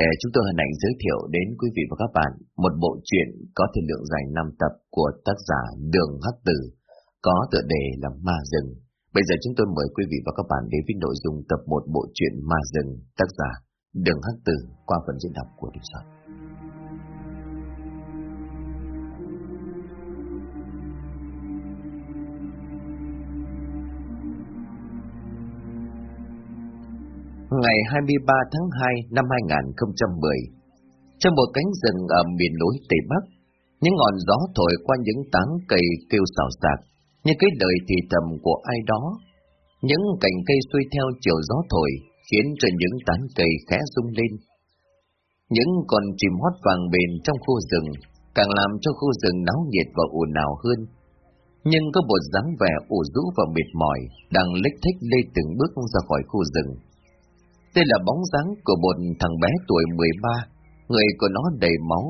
Ờ, chúng tôi hân hạnh giới thiệu đến quý vị và các bạn một bộ truyện có thể lượng dài 5 tập của tác giả Đường Hắc Tử, có tựa đề là Ma Rừng. Bây giờ chúng tôi mời quý vị và các bạn đến với nội dung tập 1 bộ truyện Ma Rừng, tác giả Đường Hắc Tử qua phần diễn đọc của Đình Soạn. Ngày 23 tháng 2 năm 2010. Trong một cánh rừng ở miền núi Tây Bắc, những ngọn gió thổi qua những tán cây kêu xào xạc, như cái đời thì thầm của ai đó. Những cành cây xuôi theo chiều gió thổi, khiến cho những tán cây khẽ rung lên. Những con chim hót vàng bền trong khu rừng, càng làm cho khu rừng náo nhiệt và ồn ào hơn. Nhưng có một dáng vẻ ủ rũ và mệt mỏi, đang lích thích lê từng bước ra khỏi khu rừng đây là bóng dáng của một thằng bé tuổi 13, người của nó đầy máu.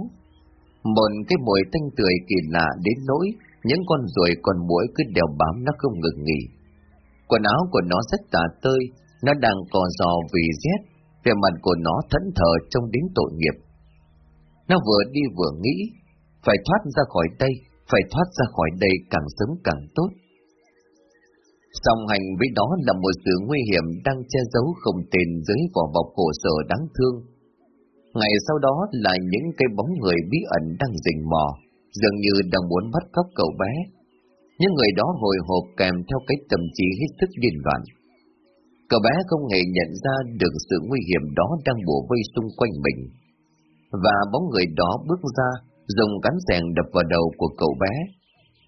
Một cái mùi tanh tươi kỳ lạ đến nỗi những con ruồi còn mũi cứ đèo bám nó không ngừng nghỉ. Quần áo của nó rất tả tơi, nó đang cò giò vì rét, vẻ mặt của nó thẫn thờ trông đến tội nghiệp. Nó vừa đi vừa nghĩ, phải thoát ra khỏi đây, phải thoát ra khỏi đây càng sớm càng tốt. Song hành với đó là một sự nguy hiểm đang che giấu không tên dưới vỏ bọc khổ sở đáng thương. Ngày sau đó là những cái bóng người bí ẩn đang rình mò, dường như đang muốn bắt cóc cậu bé. Những người đó hồi hộp kèm theo cái tâm trí hết sức điên loạn. Cậu bé không hề nhận ra được sự nguy hiểm đó đang bủa vây xung quanh mình. Và bóng người đó bước ra, dùng cán sèn đập vào đầu của cậu bé.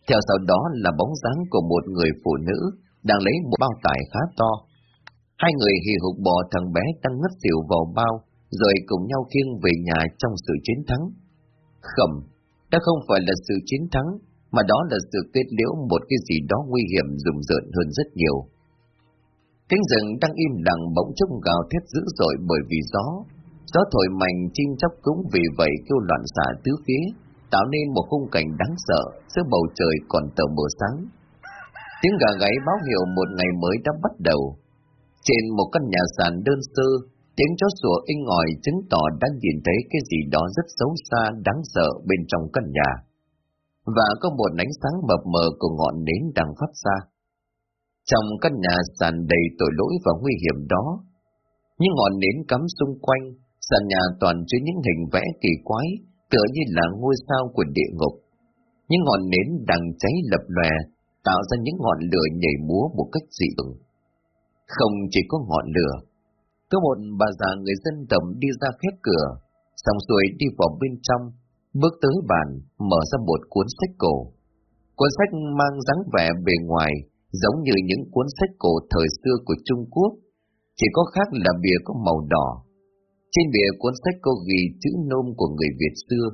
Theo sau đó là bóng dáng của một người phụ nữ đang lấy một bao tải khá to. Hai người hì hục bỏ thằng bé đang ngất xỉu vào bao, rồi cùng nhau khiêng về nhà trong sự chiến thắng. Khẩm, đã không phải là sự chiến thắng, mà đó là sự kết liễu một cái gì đó nguy hiểm rùng rợn hơn rất nhiều. Cánh rừng đang im lặng bỗng chốc gào thét dữ dội bởi vì gió. Gió thổi mạnh chim chóc cũng vì vậy kêu loạn xả tứ phía, tạo nên một khung cảnh đáng sợ giữa bầu trời còn tờ mờ sáng. Tiếng gà gáy báo hiệu một ngày mới đã bắt đầu. Trên một căn nhà sàn đơn sơ, tiếng chó sủa inh ỏi chứng tỏ đang nhìn thấy cái gì đó rất xấu xa, đáng sợ bên trong căn nhà. Và có một ánh sáng mập mờ của ngọn nến đang phát ra. Trong căn nhà sàn đầy tội lỗi và nguy hiểm đó, những ngọn nến cắm xung quanh, sàn nhà toàn chứa những hình vẽ kỳ quái, tựa như là ngôi sao của địa ngục. Những ngọn nến đang cháy lập lòe, tạo ra những ngọn lửa nhảy múa một cách dị ứng. Không chỉ có ngọn lửa, có một bà già người dân tộc đi ra khép cửa, xong xuôi đi vào bên trong, bước tới bàn, mở ra một cuốn sách cổ. Cuốn sách mang dáng vẻ bề ngoài giống như những cuốn sách cổ thời xưa của Trung Quốc, chỉ có khác là bìa có màu đỏ. Trên bìa cuốn sách có ghi chữ nôm của người Việt xưa.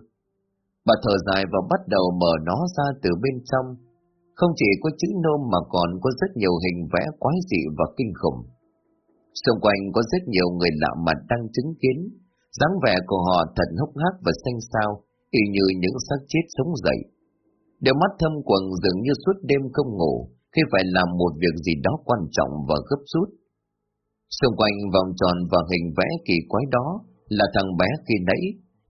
Bà thở dài và bắt đầu mở nó ra từ bên trong, không chỉ có chữ nôm mà còn có rất nhiều hình vẽ quái dị và kinh khủng. Xung quanh có rất nhiều người lạ mặt đang chứng kiến, dáng vẻ của họ thật hốc hác và xanh xao, y như những xác chết sống dậy. Đôi mắt thâm quầng dường như suốt đêm không ngủ, khi phải làm một việc gì đó quan trọng và gấp rút. Xung quanh vòng tròn và hình vẽ kỳ quái đó là thằng bé khi nãy,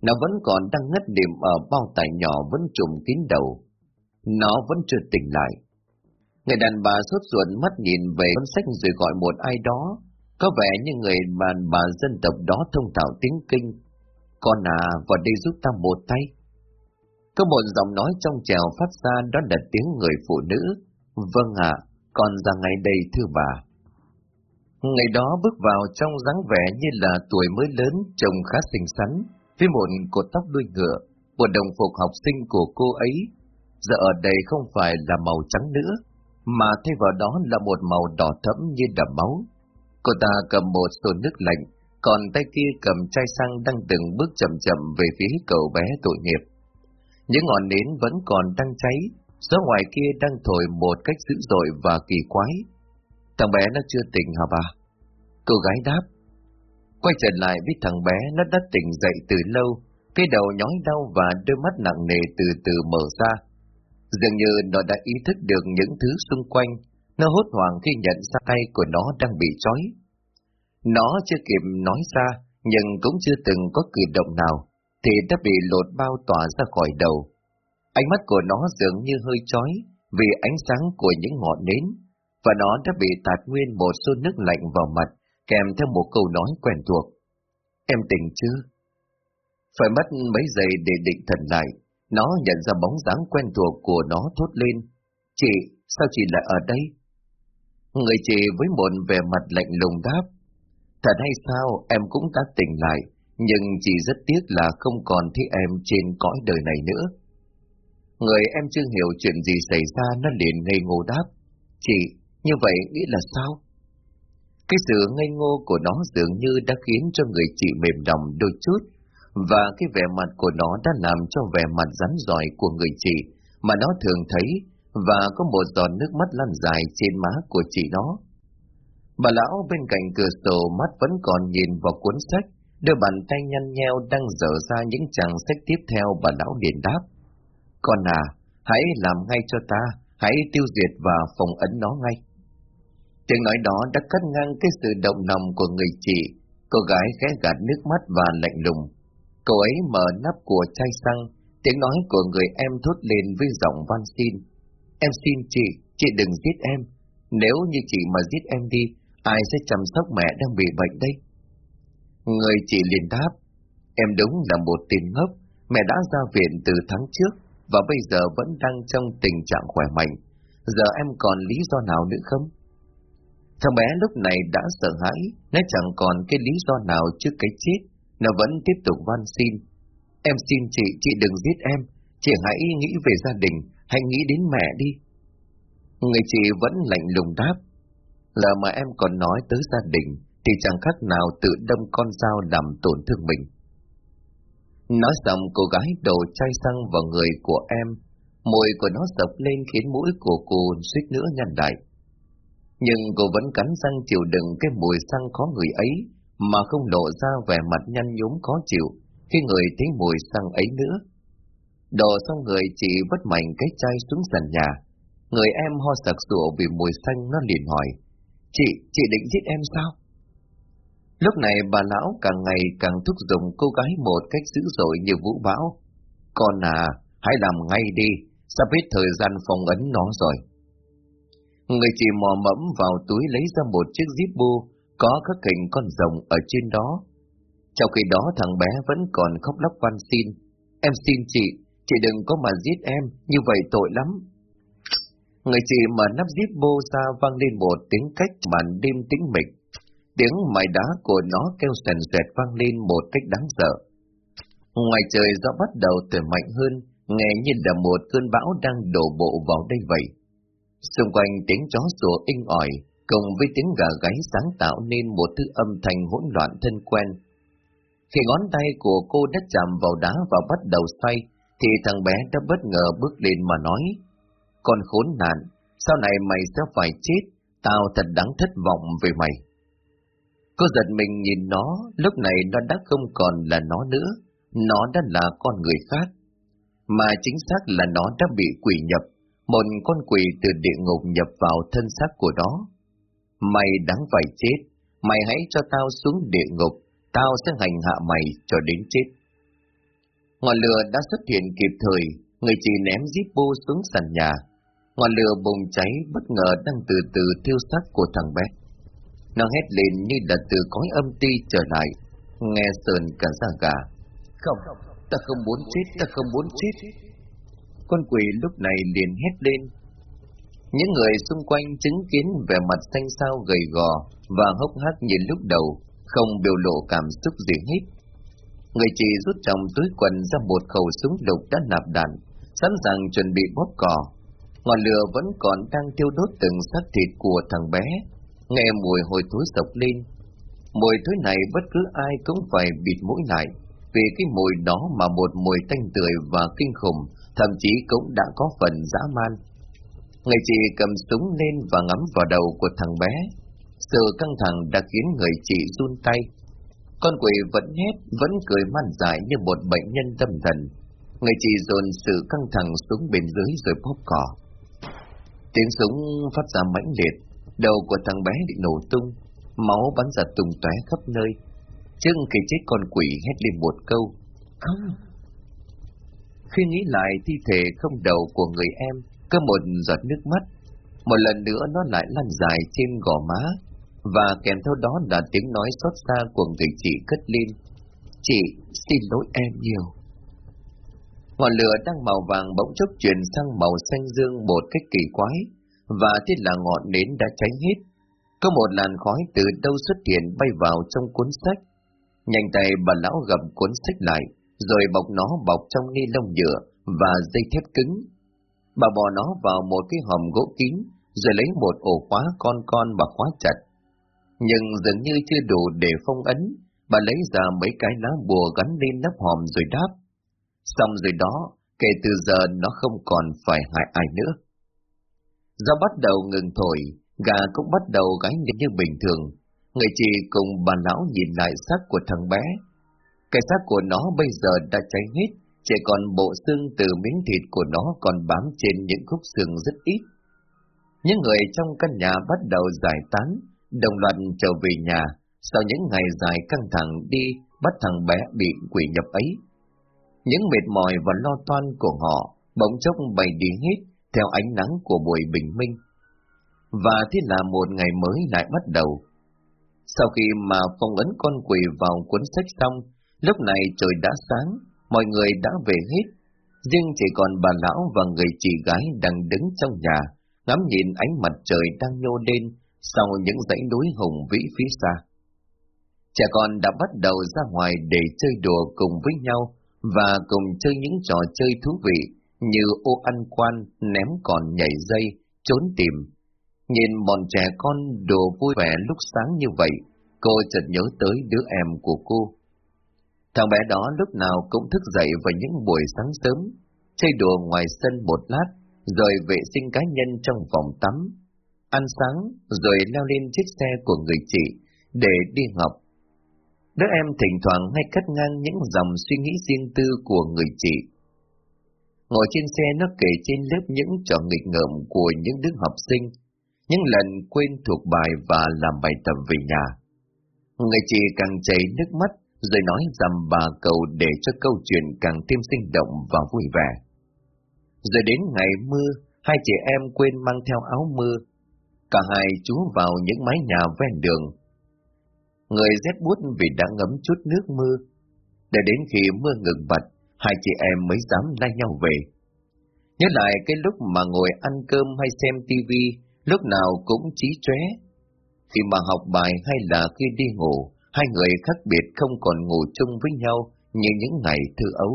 nó vẫn còn đang ngất điểm ở bao tải nhỏ vẫn trùm kín đầu, nó vẫn chưa tỉnh lại. Người đàn bà sốt ruột mắt nhìn về cuốn sách rồi gọi một ai đó, có vẻ như người đàn bà dân tộc đó thông thạo tiếng kinh. Con à, vào đây giúp ta một tay. Có một giọng nói trong trèo phát ra đó là tiếng người phụ nữ. Vâng ạ, con ra ngay đây thưa bà. Ngày đó bước vào trong dáng vẻ như là tuổi mới lớn, trông khá xinh xắn, với một cột tóc đuôi ngựa, một đồng phục học sinh của cô ấy giờ ở đây không phải là màu trắng nữa, mà thay vào đó là một màu đỏ thẫm như đầm máu. Cô ta cầm một xô nước lạnh, còn tay kia cầm chai xăng đang từng bước chậm chậm về phía cậu bé tội nghiệp. Những ngọn nến vẫn còn đang cháy, gió ngoài kia đang thổi một cách dữ dội và kỳ quái. Thằng bé nó chưa tỉnh hả bà? Cô gái đáp. Quay trở lại với thằng bé, nó đã tỉnh dậy từ lâu, cái đầu nhói đau và đôi mắt nặng nề từ từ mở ra. Dường như nó đã ý thức được những thứ xung quanh, nó hốt hoảng khi nhận ra tay của nó đang bị trói. Nó chưa kịp nói ra, nhưng cũng chưa từng có cử động nào, thì đã bị lột bao tỏa ra khỏi đầu. Ánh mắt của nó dường như hơi chói vì ánh sáng của những ngọn nến, và nó đã bị tạt nguyên một xô nước lạnh vào mặt, kèm theo một câu nói quen thuộc. Em tỉnh chưa? Phải mất mấy giây để định thần lại, nó nhận ra bóng dáng quen thuộc của nó thốt lên. Chị, sao chị lại ở đây? Người chị với một vẻ mặt lạnh lùng đáp. Thật hay sao, em cũng đã tỉnh lại, nhưng chỉ rất tiếc là không còn thấy em trên cõi đời này nữa. Người em chưa hiểu chuyện gì xảy ra nó liền ngây ngô đáp. Chị, như vậy nghĩ là sao? Cái sự ngây ngô của nó dường như đã khiến cho người chị mềm lòng đôi chút, và cái vẻ mặt của nó đã làm cho vẻ mặt rắn giỏi của người chị mà nó thường thấy, và có một giọt nước mắt lăn dài trên má của chị nó. Bà lão bên cạnh cửa sổ mắt vẫn còn nhìn vào cuốn sách, đưa bàn tay nhăn nheo đang dở ra những trang sách tiếp theo bà lão liền đáp. Con à, hãy làm ngay cho ta, hãy tiêu diệt và phòng ấn nó ngay. Tiếng nói đó đã cắt ngang cái sự động lòng của người chị, cô gái khẽ gạt nước mắt và lạnh lùng. Cô ấy mở nắp của chai xăng, tiếng nói của người em thốt lên với giọng van xin. Em xin chị, chị đừng giết em. Nếu như chị mà giết em đi, ai sẽ chăm sóc mẹ đang bị bệnh đây? Người chị liền đáp, em đúng là một tên ngốc, mẹ đã ra viện từ tháng trước và bây giờ vẫn đang trong tình trạng khỏe mạnh. Giờ em còn lý do nào nữa không? Thằng bé lúc này đã sợ hãi, nó chẳng còn cái lý do nào trước cái chết, nó vẫn tiếp tục van xin. Em xin chị, chị đừng giết em, chị hãy nghĩ về gia đình, hãy nghĩ đến mẹ đi. Người chị vẫn lạnh lùng đáp, là mà em còn nói tới gia đình, thì chẳng khác nào tự đâm con dao làm tổn thương mình. Nói xong cô gái đổ chai xăng vào người của em, môi của nó sập lên khiến mũi của cô suýt nữa nhăn lại. Nhưng cô vẫn cắn răng chịu đựng cái mùi xăng khó người ấy, mà không lộ ra vẻ mặt nhăn nhúm khó chịu khi người thấy mùi xăng ấy nữa. Đồ xong người chỉ vất mạnh cái chai xuống sàn nhà. Người em ho sặc sụa vì mùi xanh nó liền hỏi. Chị, chị định giết em sao? Lúc này bà lão càng ngày càng thúc giục cô gái một cách dữ dội như vũ bão. Con à, hãy làm ngay đi, sắp hết thời gian phòng ấn nó rồi. Người chị mò mẫm vào túi lấy ra một chiếc zip bu, có khắc hình con rồng ở trên đó. Trong khi đó thằng bé vẫn còn khóc lóc van xin. Em xin chị, chị đừng có mà giết em, như vậy tội lắm. Người chị mà nắp giết bô ra vang lên một tiếng cách màn đêm tĩnh mịch. Tiếng mài đá của nó kêu sền sệt vang lên một cách đáng sợ. Ngoài trời gió bắt đầu thổi mạnh hơn, nghe như là một cơn bão đang đổ bộ vào đây vậy. Xung quanh tiếng chó sủa inh ỏi, cùng với tiếng gà gáy sáng tạo nên một thứ âm thanh hỗn loạn thân quen. Khi ngón tay của cô đã chạm vào đá và bắt đầu xoay, thì thằng bé đã bất ngờ bước lên mà nói, Con khốn nạn, sau này mày sẽ phải chết, tao thật đáng thất vọng về mày. Cô giật mình nhìn nó, lúc này nó đã không còn là nó nữa, nó đã là con người khác. Mà chính xác là nó đã bị quỷ nhập, một con quỷ từ địa ngục nhập vào thân xác của nó. Mày đáng phải chết, mày hãy cho tao xuống địa ngục, tao sẽ hành hạ mày cho đến chết. Ngọn lửa đã xuất hiện kịp thời, người chị ném Zippo xuống sàn nhà. Ngọn lửa bùng cháy bất ngờ đang từ từ thiêu xác của thằng bé. Nó hét lên như là từ cõi âm ti trở lại, nghe sờn cả da gà. Không, ta không muốn chết, ta không muốn chết. Con quỷ lúc này liền hét lên. Những người xung quanh chứng kiến vẻ mặt xanh xao gầy gò và hốc hác như lúc đầu, không biểu lộ cảm xúc gì hết. Người chị rút trong túi quần ra một khẩu súng lục đã nạp đạn, sẵn sàng chuẩn bị bóp cò. Ngọn lửa vẫn còn đang thiêu đốt từng xác thịt của thằng bé, nghe mùi hôi thối sộc lên. Mùi thối này bất cứ ai cũng phải bịt mũi lại, vì cái mùi đó mà một mùi tanh tưởi và kinh khủng, thậm chí cũng đã có phần dã man. Người chị cầm súng lên và ngắm vào đầu của thằng bé. Sự căng thẳng đã khiến người chị run tay. Con quỷ vẫn hét, vẫn cười man dại như một bệnh nhân tâm thần. Người chị dồn sự căng thẳng xuống bên dưới rồi bóp cỏ. Tiếng súng phát ra mãnh liệt, Đầu của thằng bé bị nổ tung, máu bắn ra tung tóe khắp nơi. Trưng khi chết con quỷ hét lên một câu. Không! Khi nghĩ lại thi thể không đầu của người em, có một giọt nước mắt. Một lần nữa nó lại lăn dài trên gò má, và kèm theo đó là tiếng nói xót xa của người chị cất lên. Chị, xin lỗi em nhiều. Ngọn lửa đang màu vàng bỗng chốc chuyển sang màu xanh dương một cách kỳ quái, và thế là ngọn nến đã cháy hết. Có một làn khói từ đâu xuất hiện bay vào trong cuốn sách. Nhanh tay bà lão gầm cuốn sách lại, rồi bọc nó bọc trong ni lông nhựa và dây thép cứng. Bà bỏ nó vào một cái hòm gỗ kín, rồi lấy một ổ khóa con con và khóa chặt. Nhưng dường như chưa đủ để phong ấn, bà lấy ra mấy cái lá bùa gắn lên nắp hòm rồi đáp. Xong rồi đó, kể từ giờ nó không còn phải hại ai nữa. Do bắt đầu ngừng thổi, gà cũng bắt đầu gáy như bình thường. Người chị cùng bà lão nhìn lại xác của thằng bé. Cái xác của nó bây giờ đã cháy hết, chỉ còn bộ xương từ miếng thịt của nó còn bám trên những khúc xương rất ít. Những người trong căn nhà bắt đầu giải tán, đồng loạt trở về nhà, sau những ngày dài căng thẳng đi bắt thằng bé bị quỷ nhập ấy. Những mệt mỏi và lo toan của họ bỗng chốc bày đi hết theo ánh nắng của buổi bình minh. Và thế là một ngày mới lại bắt đầu. Sau khi mà phong ấn con quỷ vào cuốn sách xong, lúc này trời đã sáng, mọi người đã về hết. Riêng chỉ còn bà lão và người chị gái đang đứng trong nhà, ngắm nhìn ánh mặt trời đang nhô lên sau những dãy núi hùng vĩ phía xa. Trẻ con đã bắt đầu ra ngoài để chơi đùa cùng với nhau và cùng chơi những trò chơi thú vị như ô ăn quan, ném còn nhảy dây, trốn tìm. Nhìn bọn trẻ con đồ vui vẻ lúc sáng như vậy, cô chợt nhớ tới đứa em của cô. Thằng bé đó lúc nào cũng thức dậy vào những buổi sáng sớm, chơi đùa ngoài sân một lát, rồi vệ sinh cá nhân trong phòng tắm, ăn sáng, rồi leo lên chiếc xe của người chị để đi học. Đứa em thỉnh thoảng hay cắt ngang những dòng suy nghĩ riêng tư của người chị. Ngồi trên xe nó kể trên lớp những trò nghịch ngợm của những đứa học sinh, những lần quên thuộc bài và làm bài tập về nhà. Người chị càng chảy nước mắt rồi nói dằm bà cầu để cho câu chuyện càng thêm sinh động và vui vẻ. Rồi đến ngày mưa, hai chị em quên mang theo áo mưa. Cả hai chú vào những mái nhà ven đường. Người rét buốt vì đã ngấm chút nước mưa. Để đến khi mưa ngừng bật, hai chị em mới dám lai nhau về. Nhớ lại cái lúc mà ngồi ăn cơm hay xem tivi, lúc nào cũng trí chóe. Khi mà học bài hay là khi đi ngủ, hai người khác biệt không còn ngủ chung với nhau như những ngày thư ấu.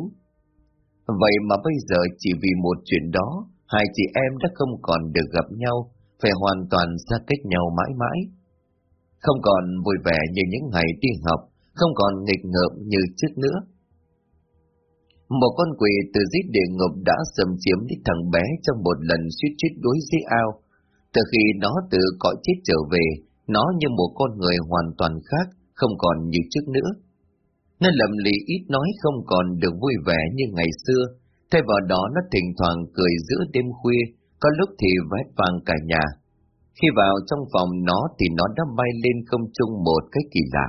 Vậy mà bây giờ chỉ vì một chuyện đó, hai chị em đã không còn được gặp nhau, phải hoàn toàn xa cách nhau mãi mãi. Không còn vui vẻ như những ngày đi học, không còn nghịch ngợm như trước nữa. Một con quỷ từ giết địa ngục đã xâm chiếm đến thằng bé trong một lần suýt chết đối dưới ao. Từ khi nó từ cõi chết trở về, nó như một con người hoàn toàn khác, không còn như trước nữa. Nó lầm lì ít nói không còn được vui vẻ như ngày xưa, thay vào đó nó thỉnh thoảng cười giữa đêm khuya, có lúc thì vét vàng cả nhà. Khi vào trong phòng nó thì nó đã bay lên không trung một cách kỳ lạ.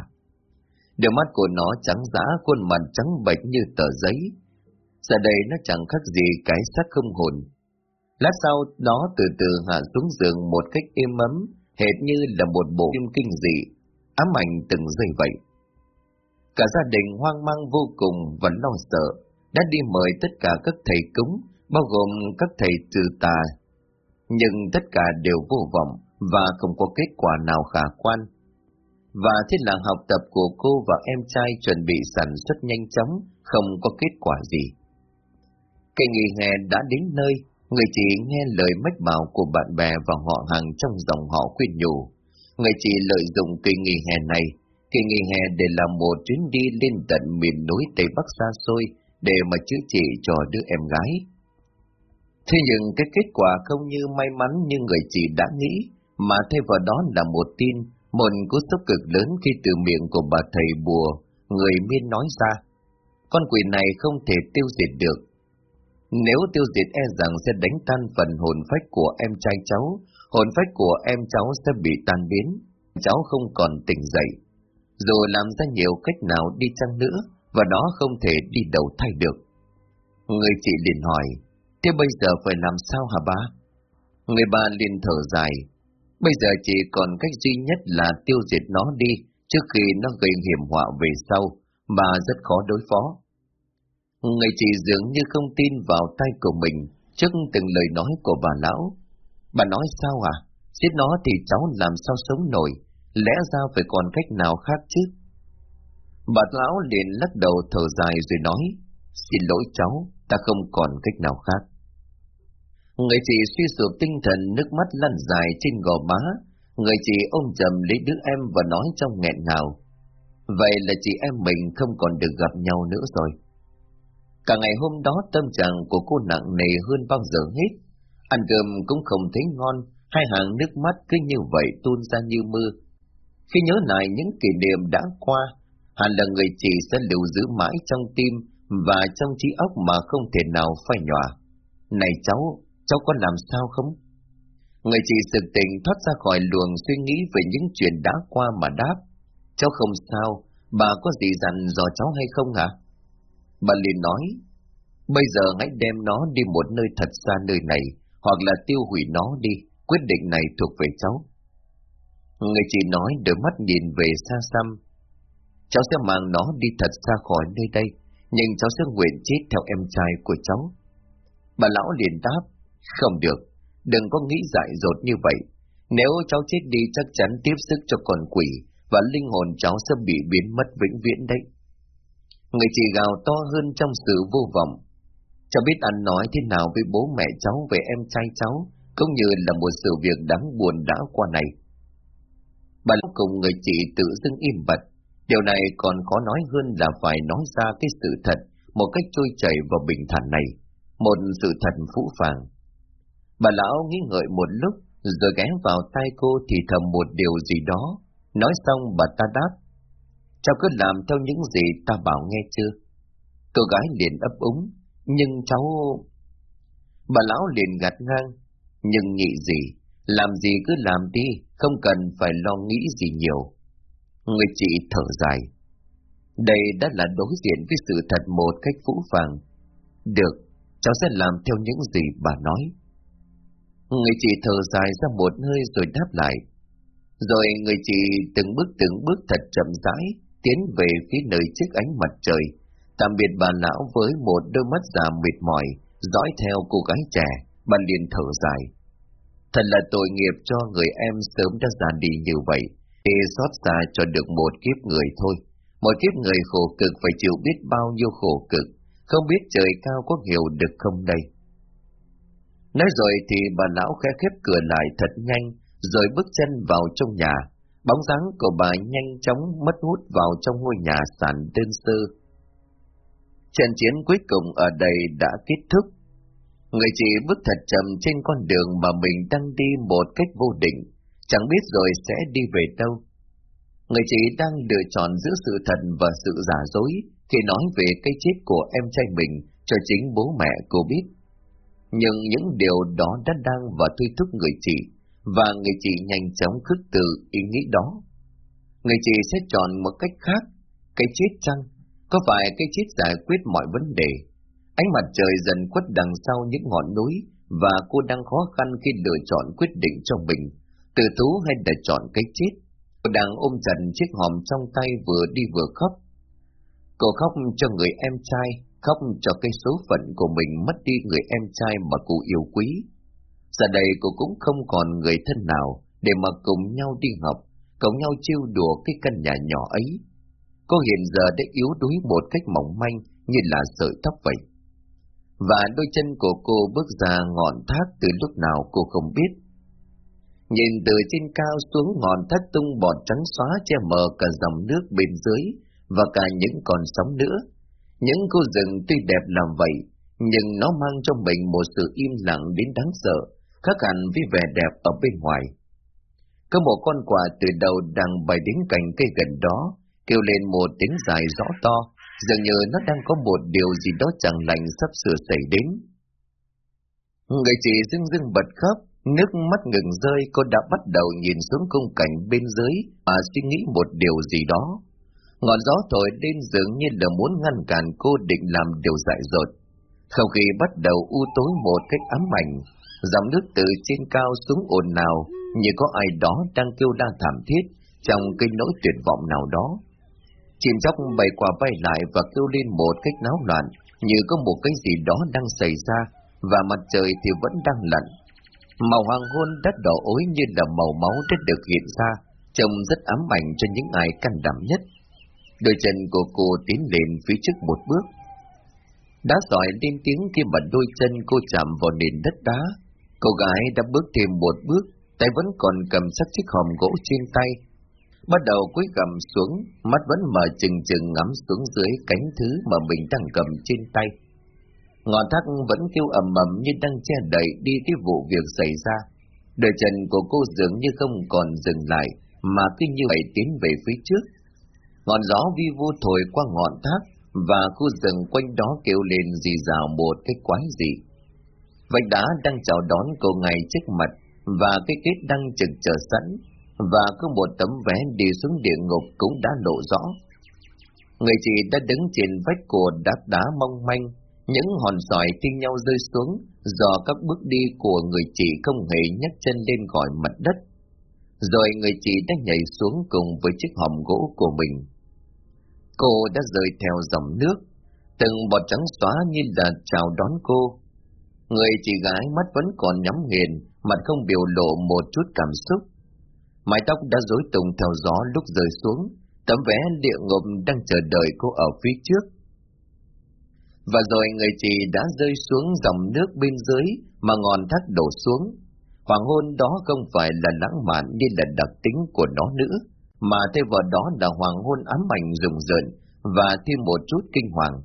Đôi mắt của nó trắng dã, khuôn mặt trắng bệch như tờ giấy. Giờ đây nó chẳng khác gì cái xác không hồn. Lát sau, nó từ từ hạ xuống giường một cách êm ấm, hệt như là một bộ phim kinh dị, ám ảnh từng giây vậy. Cả gia đình hoang mang vô cùng và lo sợ, đã đi mời tất cả các thầy cúng, bao gồm các thầy trừ tà. Nhưng tất cả đều vô vọng và không có kết quả nào khả quan. Và thế là học tập của cô và em trai chuẩn bị sản xuất nhanh chóng, không có kết quả gì. Kỳ nghỉ hè đã đến nơi, người chị nghe lời mách bảo của bạn bè và họ hàng trong dòng họ khuyên nhủ. Người chị lợi dụng kỳ nghỉ hè này, kỳ nghỉ hè để làm một chuyến đi lên tận miền núi Tây Bắc xa xôi để mà chữa trị cho đứa em gái. Thế nhưng cái kết quả không như may mắn như người chị đã nghĩ, mà thay vào đó là một tin, một cú sốc cực lớn khi từ miệng của bà thầy bùa, người miên nói ra. Con quỷ này không thể tiêu diệt được. Nếu tiêu diệt e rằng sẽ đánh tan phần hồn phách của em trai cháu, hồn phách của em cháu sẽ bị tan biến, cháu không còn tỉnh dậy. Dù làm ra nhiều cách nào đi chăng nữa, và nó không thể đi đầu thay được. Người chị liền hỏi, thế bây giờ phải làm sao hả ba? Người bà liền thở dài, bây giờ chỉ còn cách duy nhất là tiêu diệt nó đi trước khi nó gây hiểm họa về sau, mà rất khó đối phó. Người chị dường như không tin vào tay của mình trước từng lời nói của bà lão. Bà nói sao à? Giết nó thì cháu làm sao sống nổi, lẽ ra phải còn cách nào khác chứ? Bà lão liền lắc đầu thở dài rồi nói, xin lỗi cháu, ta không còn cách nào khác. Người chị suy sụp tinh thần nước mắt lăn dài trên gò má, người chị ôm chầm lấy đứa em và nói trong nghẹn ngào. Vậy là chị em mình không còn được gặp nhau nữa rồi. Cả ngày hôm đó tâm trạng của cô nặng nề hơn bao giờ hết. Ăn cơm cũng không thấy ngon, hai hàng nước mắt cứ như vậy tuôn ra như mưa. Khi nhớ lại những kỷ niệm đã qua, Hẳn là người chị sẽ lưu giữ mãi trong tim và trong trí óc mà không thể nào phai nhòa. Này cháu, cháu có làm sao không? Người chị sực tỉnh thoát ra khỏi luồng suy nghĩ về những chuyện đã qua mà đáp. Cháu không sao, bà có gì dặn dò cháu hay không hả? Bà liền nói, bây giờ hãy đem nó đi một nơi thật xa nơi này, hoặc là tiêu hủy nó đi, quyết định này thuộc về cháu. Người chị nói đôi mắt nhìn về xa xăm, cháu sẽ mang nó đi thật xa khỏi nơi đây, nhưng cháu sẽ nguyện chết theo em trai của cháu. Bà lão liền đáp, không được, đừng có nghĩ dại dột như vậy. Nếu cháu chết đi chắc chắn tiếp sức cho con quỷ, và linh hồn cháu sẽ bị biến mất vĩnh viễn đấy. Người chị gào to hơn trong sự vô vọng. Cháu biết ăn nói thế nào với bố mẹ cháu về em trai cháu, cũng như là một sự việc đáng buồn đã qua này. Bà lão cùng người chị tự dưng im bật, Điều này còn khó nói hơn là phải nói ra cái sự thật một cách trôi chảy và bình thản này, một sự thật phũ phàng. Bà lão nghĩ ngợi một lúc, rồi ghé vào tay cô thì thầm một điều gì đó. Nói xong bà ta đáp, cháu cứ làm theo những gì ta bảo nghe chưa? Cô gái liền ấp úng, nhưng cháu... Bà lão liền gạt ngang, nhưng nghĩ gì, làm gì cứ làm đi, không cần phải lo nghĩ gì nhiều. Người chị thở dài. Đây đã là đối diện với sự thật một cách phũ phàng. Được, cháu sẽ làm theo những gì bà nói. Người chị thở dài ra một hơi rồi đáp lại. Rồi người chị từng bước từng bước thật chậm rãi, tiến về phía nơi chiếc ánh mặt trời, tạm biệt bà lão với một đôi mắt già mệt mỏi, dõi theo cô gái trẻ, bà liền thở dài. Thật là tội nghiệp cho người em sớm đã già đi như vậy, để xót xa cho được một kiếp người thôi. Một kiếp người khổ cực phải chịu biết bao nhiêu khổ cực, không biết trời cao có hiểu được không đây. Nói rồi thì bà lão khẽ khép cửa lại thật nhanh, rồi bước chân vào trong nhà. Bóng dáng của bà nhanh chóng mất hút vào trong ngôi nhà sàn đơn sơ. Trận chiến cuối cùng ở đây đã kết thúc. Người chị bước thật chậm trên con đường mà mình đang đi một cách vô định chẳng biết rồi sẽ đi về đâu. Người chị đang lựa chọn giữa sự thật và sự giả dối khi nói về cái chết của em trai mình cho chính bố mẹ cô biết. Nhưng những điều đó đã đang và thôi thúc người chị, và người chị nhanh chóng khước từ ý nghĩ đó. Người chị sẽ chọn một cách khác, cái chết chăng? Có phải cái chết giải quyết mọi vấn đề? Ánh mặt trời dần khuất đằng sau những ngọn núi, và cô đang khó khăn khi lựa chọn quyết định cho mình Tự thú hay đã chọn cái chết? Cô đang ôm chặt chiếc hòm trong tay vừa đi vừa khóc. Cô khóc cho người em trai, khóc cho cái số phận của mình mất đi người em trai mà cô yêu quý. Giờ đây cô cũng không còn người thân nào để mà cùng nhau đi học, cùng nhau chiêu đùa cái căn nhà nhỏ ấy. Cô hiện giờ đã yếu đuối một cách mỏng manh như là sợi tóc vậy. Và đôi chân của cô bước ra ngọn thác từ lúc nào cô không biết Nhìn từ trên cao xuống ngọn thác tung bọt trắng xóa che mờ cả dòng nước bên dưới và cả những con sóng nữa. Những khu rừng tuy đẹp làm vậy, nhưng nó mang trong mình một sự im lặng đến đáng sợ, khác hẳn với vẻ đẹp ở bên ngoài. Có một con quả từ đầu đang bay đến cành cây gần đó, kêu lên một tiếng dài rõ to, dường như nó đang có một điều gì đó chẳng lành sắp sửa xảy đến. Người chị dưng dưng bật khóc, Nước mắt ngừng rơi cô đã bắt đầu nhìn xuống khung cảnh bên dưới và suy nghĩ một điều gì đó. Ngọn gió thổi lên dường như là muốn ngăn cản cô định làm điều dại dột. Không khí bắt đầu u tối một cách ám ảnh, dòng nước từ trên cao xuống ồn nào như có ai đó đang kêu la thảm thiết trong cái nỗi tuyệt vọng nào đó. Chim chóc bay qua bay lại và kêu lên một cách náo loạn, như có một cái gì đó đang xảy ra, và mặt trời thì vẫn đang lặn. Màu hoàng hôn đất đỏ ối như là màu máu đã được hiện ra, trông rất ám ảnh cho những ai can đảm nhất. Đôi chân của cô tiến lên phía trước một bước. Đá sỏi lên tiếng khi mà đôi chân cô chạm vào nền đất đá. Cô gái đã bước thêm một bước, tay vẫn còn cầm sắc chiếc hòm gỗ trên tay, bắt đầu cúi gầm xuống, mắt vẫn mở chừng chừng ngắm xuống dưới cánh thứ mà mình đang cầm trên tay. Ngọn thác vẫn kêu ầm ầm như đang che đậy đi cái vụ việc xảy ra. đời trần của cô dường như không còn dừng lại, mà cứ như vậy tiến về phía trước. Ngọn gió vi vu thổi qua ngọn thác, và khu rừng quanh đó kêu lên dì rào một cái quái dị. Vạch đá đang chào đón cô ngay trước mặt, và cái kết đang trực chờ sẵn, và có một tấm vé đi xuống địa ngục cũng đã lộ rõ. Người chị đã đứng trên vách cột đá đá mong manh, những hòn sỏi thi nhau rơi xuống do các bước đi của người chị không hề nhấc chân lên gọi mặt đất. Rồi người chị đã nhảy xuống cùng với chiếc hòm gỗ của mình. Cô đã rơi theo dòng nước, từng bọt trắng xóa như là chào đón cô. Người chị gái mắt vẫn còn nhắm nghiền, mặt không biểu lộ một chút cảm xúc mái tóc đã rối tung theo gió lúc rơi xuống, tấm vé địa ngục đang chờ đợi cô ở phía trước. Và rồi người chị đã rơi xuống dòng nước bên dưới mà ngọn thác đổ xuống. Hoàng hôn đó không phải là lãng mạn như là đặc tính của nó nữa, mà thay vào đó là hoàng hôn ám ảnh rùng rợn và thêm một chút kinh hoàng.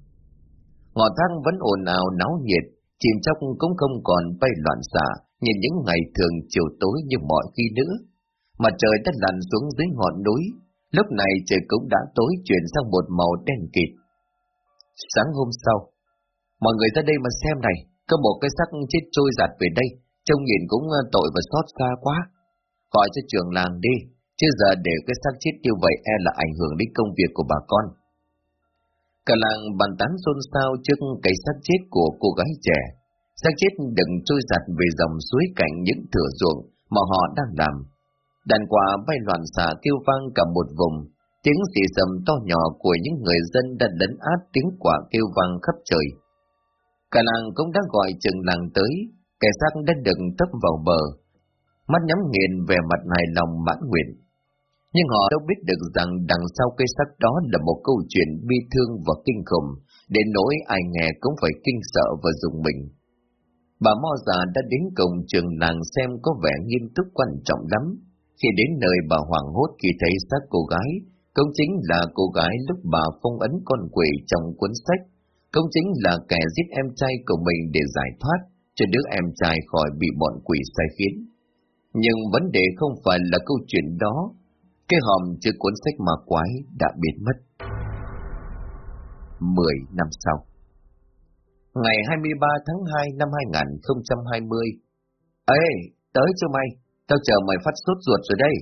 Ngọn thác vẫn ồn ào náo nhiệt, chìm chóc cũng không còn bay loạn xạ như những ngày thường chiều tối như mọi khi nữa. Mặt trời đã lặn xuống dưới ngọn núi, lúc này trời cũng đã tối chuyển sang một màu đen kịt. Sáng hôm sau, mọi người ra đây mà xem này, có một cái xác chết trôi giặt về đây, trông nhìn cũng tội và xót xa quá. Gọi cho trường làng đi, chứ giờ để cái xác chết như vậy e là ảnh hưởng đến công việc của bà con. Cả làng bàn tán xôn xao trước cái xác chết của cô gái trẻ. Xác chết đừng trôi giặt về dòng suối cạnh những thửa ruộng mà họ đang làm. Đàn quả bay loạn xạ kêu vang cả một vùng, tiếng xì sầm to nhỏ của những người dân đã lấn át tiếng quả kêu vang khắp trời. Cả làng cũng đã gọi chừng làng tới, kẻ xác đã đừng tấp vào bờ. Mắt nhắm nghiền về mặt hài lòng mãn nguyện. Nhưng họ đâu biết được rằng đằng sau cây sắc đó là một câu chuyện bi thương và kinh khủng, đến nỗi ai nghe cũng phải kinh sợ và dùng mình. Bà Mo già đã đến cổng trường làng xem có vẻ nghiêm túc quan trọng lắm, khi đến nơi bà hoảng hốt khi thấy xác cô gái, cũng chính là cô gái lúc bà phong ấn con quỷ trong cuốn sách, cũng chính là kẻ giết em trai của mình để giải thoát, cho đứa em trai khỏi bị bọn quỷ sai khiến. Nhưng vấn đề không phải là câu chuyện đó, cái hòm chứa cuốn sách mà quái đã biến mất. Mười năm sau Ngày 23 tháng 2 năm 2020 Ê, tới chưa mày? Tao chờ mày phát sốt ruột rồi đây.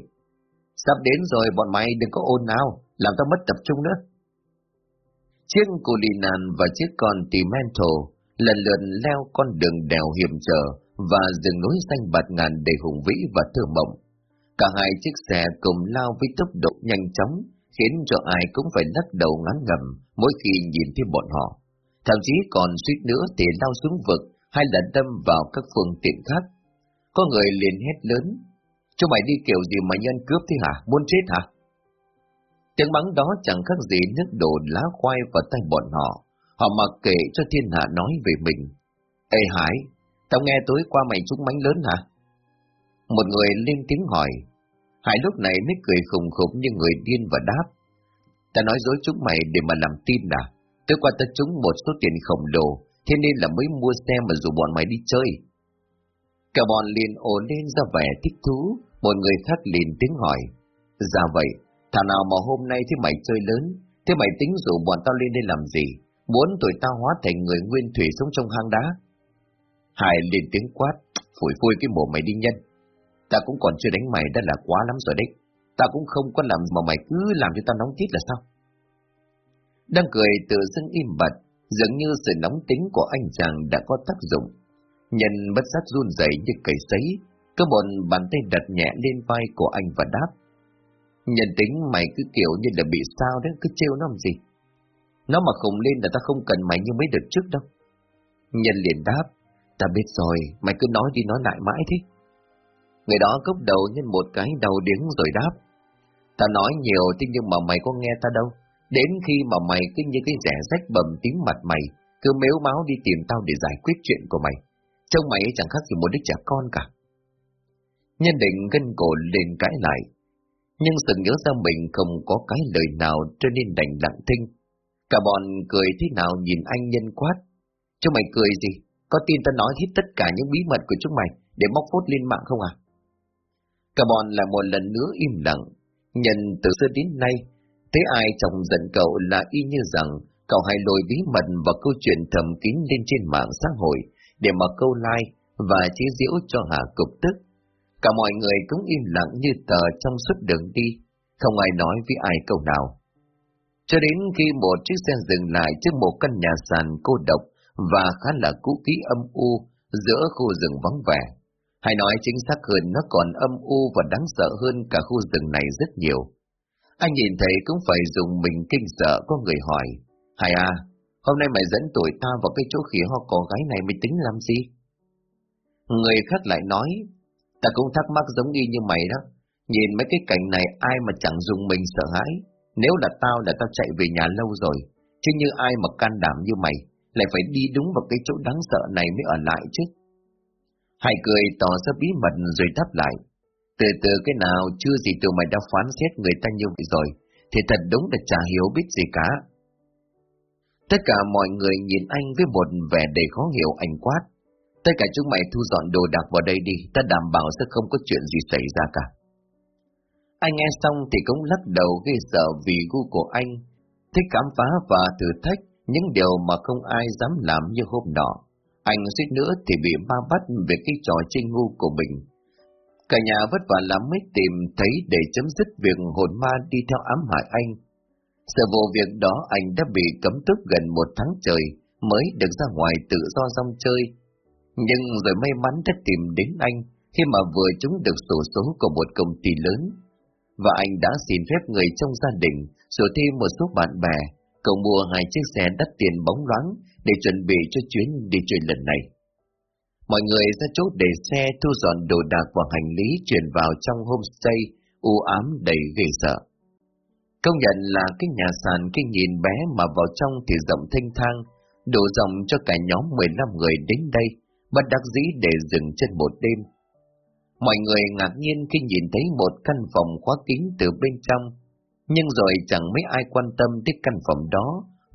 Sắp đến rồi bọn mày đừng có ôn nào, làm tao mất tập trung nữa. Chiếc cô lì nàn và chiếc con Timento lần lượt leo con đường đèo hiểm trở và rừng núi xanh bạt ngàn đầy hùng vĩ và thơ mộng. Cả hai chiếc xe cùng lao với tốc độ nhanh chóng, khiến cho ai cũng phải lắc đầu ngán ngầm mỗi khi nhìn thấy bọn họ. Thậm chí còn suýt nữa thì lao xuống vực hay là đâm vào các phương tiện khác có người liền hét lớn. Chúng mày đi kiểu gì mà nhân cướp thế hả? Muốn chết hả? Tiếng bắn đó chẳng khác gì nước đổ lá khoai vào tay bọn họ. Họ mặc kệ cho thiên hạ nói về mình. Ê Hải, tao nghe tối qua mày trúng mánh lớn hả? Một người lên tiếng hỏi. Hải lúc này mới cười khùng khủng như người điên và đáp. Ta nói dối chúng mày để mà làm tin à? Tối qua ta trúng một số tiền khổng lồ, thế nên là mới mua xe mà dù bọn mày đi chơi. Cả bọn liền ổn lên ra vẻ thích thú, một người khác liền tiếng hỏi. Ra dạ vậy, thằng nào mà hôm nay thế mày chơi lớn, thế mày tính rủ bọn tao lên đây làm gì? Muốn tụi tao hóa thành người nguyên thủy sống trong hang đá? Hải liền tiếng quát, phủi phui cái mồm mày đi nhân. Ta cũng còn chưa đánh mày đã là quá lắm rồi đấy. Ta cũng không có làm mà mày cứ làm cho ta nóng tít là sao? Đang cười tự dưng im bật, dường như sự nóng tính của anh chàng đã có tác dụng. Nhân bất giác run rẩy như cầy sấy, cơ bọn bàn tay đặt nhẹ lên vai của anh và đáp. Nhân tính mày cứ kiểu như là bị sao đấy, cứ trêu nó làm gì. Nó mà không lên là ta không cần mày như mấy đợt trước đâu. Nhân liền đáp, ta biết rồi, mày cứ nói đi nói lại mãi thế. Người đó gốc đầu nhân một cái đầu điếng rồi đáp. Ta nói nhiều thế nhưng mà mày có nghe ta đâu. Đến khi mà mày cứ như cái rẻ rách bầm tím mặt mày, cứ mếu máu đi tìm tao để giải quyết chuyện của mày. Trông mày chẳng khác gì một đứa trẻ con cả. Nhân định gân cổ lên cãi lại, nhưng sự nhớ ra mình không có cái lời nào cho nên đành lặng thinh. Cả bọn cười thế nào nhìn anh nhân quát. Chúng mày cười gì? Có tin ta nói hết tất cả những bí mật của chúng mày để móc phốt lên mạng không à? Cả bọn lại một lần nữa im lặng. Nhân từ xưa đến nay, thế ai chồng giận cậu là y như rằng cậu hay lôi bí mật và câu chuyện thầm kín lên trên mạng xã hội để mà câu like và chế giễu cho Hà cục tức. Cả mọi người cũng im lặng như tờ trong suốt đường đi, không ai nói với ai câu nào. Cho đến khi một chiếc xe dừng lại trước một căn nhà sàn cô độc và khá là cũ kỹ âm u giữa khu rừng vắng vẻ. Hay nói chính xác hơn nó còn âm u và đáng sợ hơn cả khu rừng này rất nhiều. Anh nhìn thấy cũng phải dùng mình kinh sợ có người hỏi. Hay à, hôm nay mày dẫn tuổi ta vào cái chỗ khỉ ho cò gái này mày tính làm gì? Người khác lại nói, ta cũng thắc mắc giống y như mày đó. Nhìn mấy cái cảnh này ai mà chẳng dùng mình sợ hãi. Nếu là tao là tao chạy về nhà lâu rồi, chứ như ai mà can đảm như mày, lại phải đi đúng vào cái chỗ đáng sợ này mới ở lại chứ. Hai cười tỏ ra bí mật rồi đáp lại. Từ từ cái nào chưa gì tụi mày đã phán xét người ta như vậy rồi, thì thật đúng là chả hiểu biết gì cả. Tất cả mọi người nhìn anh với một vẻ đầy khó hiểu anh quát. Tất cả chúng mày thu dọn đồ đạc vào đây đi, ta đảm bảo sẽ không có chuyện gì xảy ra cả. Anh nghe xong thì cũng lắc đầu ghê sợ vì gu của anh, thích khám phá và thử thách những điều mà không ai dám làm như hôm nọ. Anh suýt nữa thì bị ma bắt về cái trò chơi ngu của mình. Cả nhà vất vả lắm mới tìm thấy để chấm dứt việc hồn ma đi theo ám hại anh. Sợ vụ việc đó, anh đã bị cấm túc gần một tháng trời mới được ra ngoài tự do rong chơi. Nhưng rồi may mắn đã tìm đến anh khi mà vừa chúng được sổ số của một công ty lớn. Và anh đã xin phép người trong gia đình sửa thêm một số bạn bè cậu mua hai chiếc xe đắt tiền bóng loáng để chuẩn bị cho chuyến đi chơi lần này. Mọi người ra chốt để xe thu dọn đồ đạc và hành lý chuyển vào trong homestay u ám đầy ghê sợ. Công nhận là cái nhà sàn cái nhìn bé mà vào trong thì rộng thanh thang, đủ rộng cho cả nhóm 15 người đến đây, bất đắc dĩ để dừng chân một đêm. Mọi người ngạc nhiên khi nhìn thấy một căn phòng khóa kín từ bên trong, nhưng rồi chẳng mấy ai quan tâm tới căn phòng đó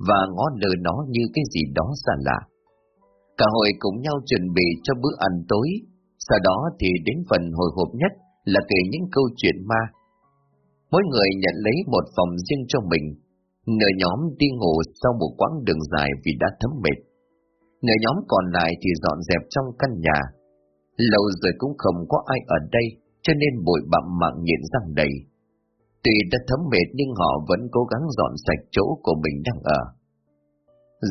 và ngó lờ nó như cái gì đó xa lạ. Cả hội cùng nhau chuẩn bị cho bữa ăn tối, sau đó thì đến phần hồi hộp nhất là kể những câu chuyện ma. Mỗi người nhận lấy một phòng riêng cho mình, nửa nhóm đi ngủ sau một quãng đường dài vì đã thấm mệt. Nửa nhóm còn lại thì dọn dẹp trong căn nhà. Lâu rồi cũng không có ai ở đây, cho nên bụi bặm mạng nhện răng đầy Tuy đã thấm mệt nhưng họ vẫn cố gắng dọn sạch chỗ của mình đang ở.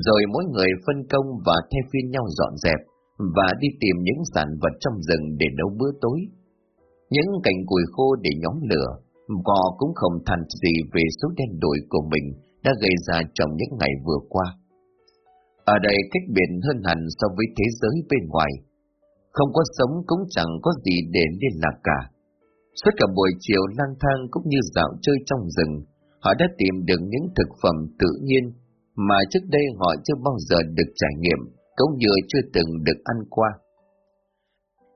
Rồi mỗi người phân công và thay phiên nhau dọn dẹp và đi tìm những sản vật trong rừng để nấu bữa tối. Những cành củi khô để nhóm lửa, cò cũng không thành gì về số đen đổi của mình đã gây ra trong những ngày vừa qua. Ở đây cách biệt hơn hẳn so với thế giới bên ngoài. Không có sống cũng chẳng có gì để liên lạc cả. Suốt cả buổi chiều lang thang cũng như dạo chơi trong rừng, họ đã tìm được những thực phẩm tự nhiên mà trước đây họ chưa bao giờ được trải nghiệm, cũng như chưa từng được ăn qua.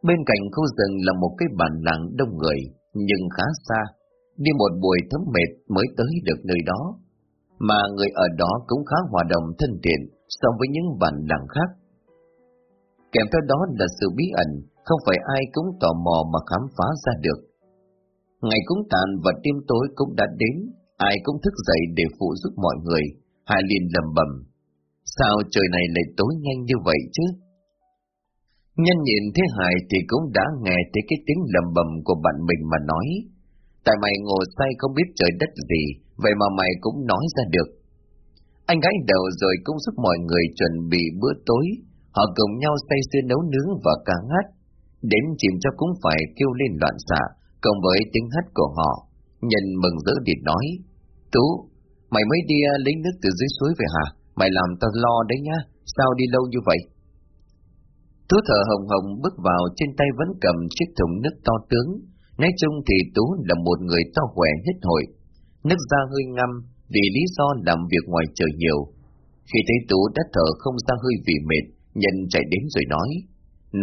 Bên cạnh khu rừng là một cái bản làng đông người, nhưng khá xa, đi một buổi thấm mệt mới tới được nơi đó, mà người ở đó cũng khá hòa đồng thân thiện so với những bản làng khác. Kèm theo đó là sự bí ẩn, không phải ai cũng tò mò mà khám phá ra được. Ngày cũng tàn và đêm tối cũng đã đến, ai cũng thức dậy để phụ giúp mọi người, Hải liền lầm bầm. Sao trời này lại tối nhanh như vậy chứ? Nhân nhìn thế Hải thì cũng đã nghe thấy cái tiếng lầm bầm của bạn mình mà nói. Tại mày ngồi say không biết trời đất gì, vậy mà mày cũng nói ra được. Anh gái đầu rồi cũng giúp mọi người chuẩn bị bữa tối. Họ cùng nhau say sưa nấu nướng và ca hát. Đến chìm cho cũng phải kêu lên loạn xạ, cộng với tiếng hát của họ. Nhân mừng rỡ để nói, Tú, mày mới đi à, lấy nước từ dưới suối về hả? Mày làm tao lo đấy nhá, sao đi lâu như vậy? Tú thở hồng hồng bước vào trên tay vẫn cầm chiếc thùng nước to tướng. Nói chung thì Tú là một người to khỏe hết hội. Nước da hơi ngâm vì lý do làm việc ngoài trời nhiều. Khi thấy Tú đã thở không ra hơi vì mệt, nhân chạy đến rồi nói.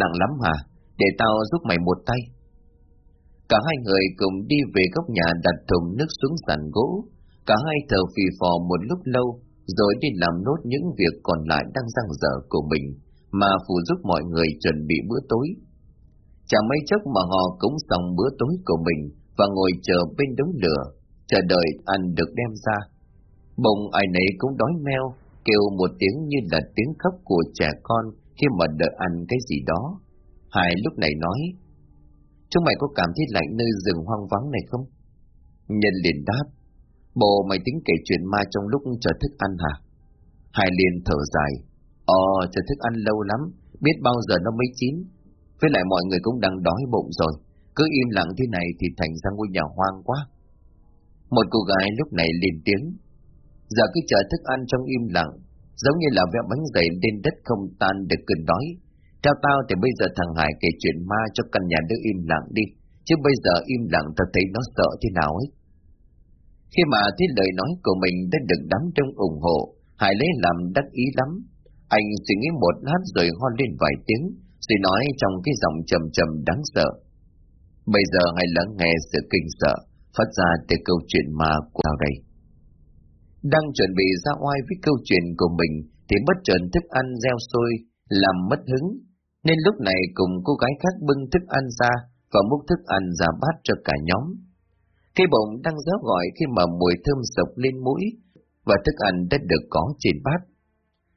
Nặng lắm hả? Để tao giúp mày một tay. Cả hai người cùng đi về góc nhà đặt thùng nước xuống sàn gỗ. Cả hai thờ phì phò một lúc lâu, rồi đi làm nốt những việc còn lại đang răng dở của mình mà phụ giúp mọi người chuẩn bị bữa tối. Chẳng mấy chốc mà họ cũng xong bữa tối của mình và ngồi chờ bên đống lửa, chờ đợi ăn được đem ra. Bụng ai nấy cũng đói meo, kêu một tiếng như là tiếng khóc của trẻ con khi mà đợi ăn cái gì đó. Hải lúc này nói, Chúng mày có cảm thấy lạnh nơi rừng hoang vắng này không? Nhân liền đáp, Bồ mày tính kể chuyện ma trong lúc chờ thức ăn hả? Hải liền thở dài, Ồ, chờ thức ăn lâu lắm, biết bao giờ nó mới chín. Với lại mọi người cũng đang đói bụng rồi, cứ im lặng thế này thì thành ra ngôi nhà hoang quá. Một cô gái lúc này lên tiếng, giờ cứ chờ thức ăn trong im lặng, giống như là vẽ bánh dày lên đất không tan được cơn đói. Theo tao thì bây giờ thằng Hải kể chuyện ma cho căn nhà đứa im lặng đi, chứ bây giờ im lặng tao thấy nó sợ thế nào ấy. Khi mà thấy lời nói của mình đã được đám đông ủng hộ, Hải lấy làm đắc ý lắm, anh suy nghĩ một lát rồi ho lên vài tiếng, rồi nói trong cái giọng trầm trầm đáng sợ. Bây giờ hãy lắng nghe sự kinh sợ, phát ra từ câu chuyện ma của tao đây. Đang chuẩn bị ra oai với câu chuyện của mình, thì bất chợt thức ăn reo sôi, làm mất hứng, nên lúc này cùng cô gái khác bưng thức ăn ra và múc thức ăn ra bát cho cả nhóm. Cây bụng đang réo gọi khi mà mùi thơm sộc lên mũi, và thức ăn đã được có trên bát.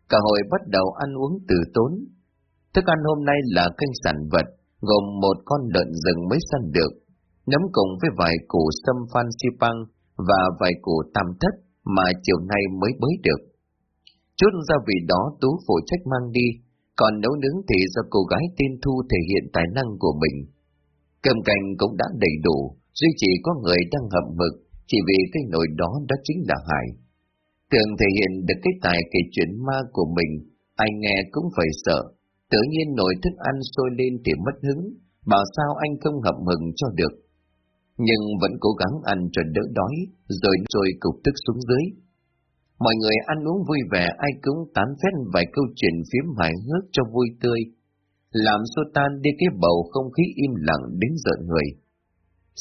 Cả hội bắt đầu ăn uống từ tốn. Thức ăn hôm nay là canh sản vật, gồm một con lợn rừng mới săn được, nấm cùng với vài củ sâm phan sipang và vài củ tam thất mà chiều nay mới bới được. Chút gia vị đó Tú phụ trách mang đi, còn nấu nướng thì do cô gái tên Thu thể hiện tài năng của mình. Cơm canh cũng đã đầy đủ, duy chỉ có người đang hậm mực, chỉ vì cái nồi đó đó chính là Hải. Tưởng thể hiện được cái tài kể chuyện ma của mình, anh nghe cũng phải sợ. Tự nhiên nồi thức ăn sôi lên thì mất hứng, bảo sao anh không hậm hừng cho được. Nhưng vẫn cố gắng ăn cho đỡ đói, rồi rồi cục tức xuống dưới. Mọi người ăn uống vui vẻ, ai cũng tán phét vài câu chuyện phím hài hước cho vui tươi, làm xô tan đi cái bầu không khí im lặng đến giận người.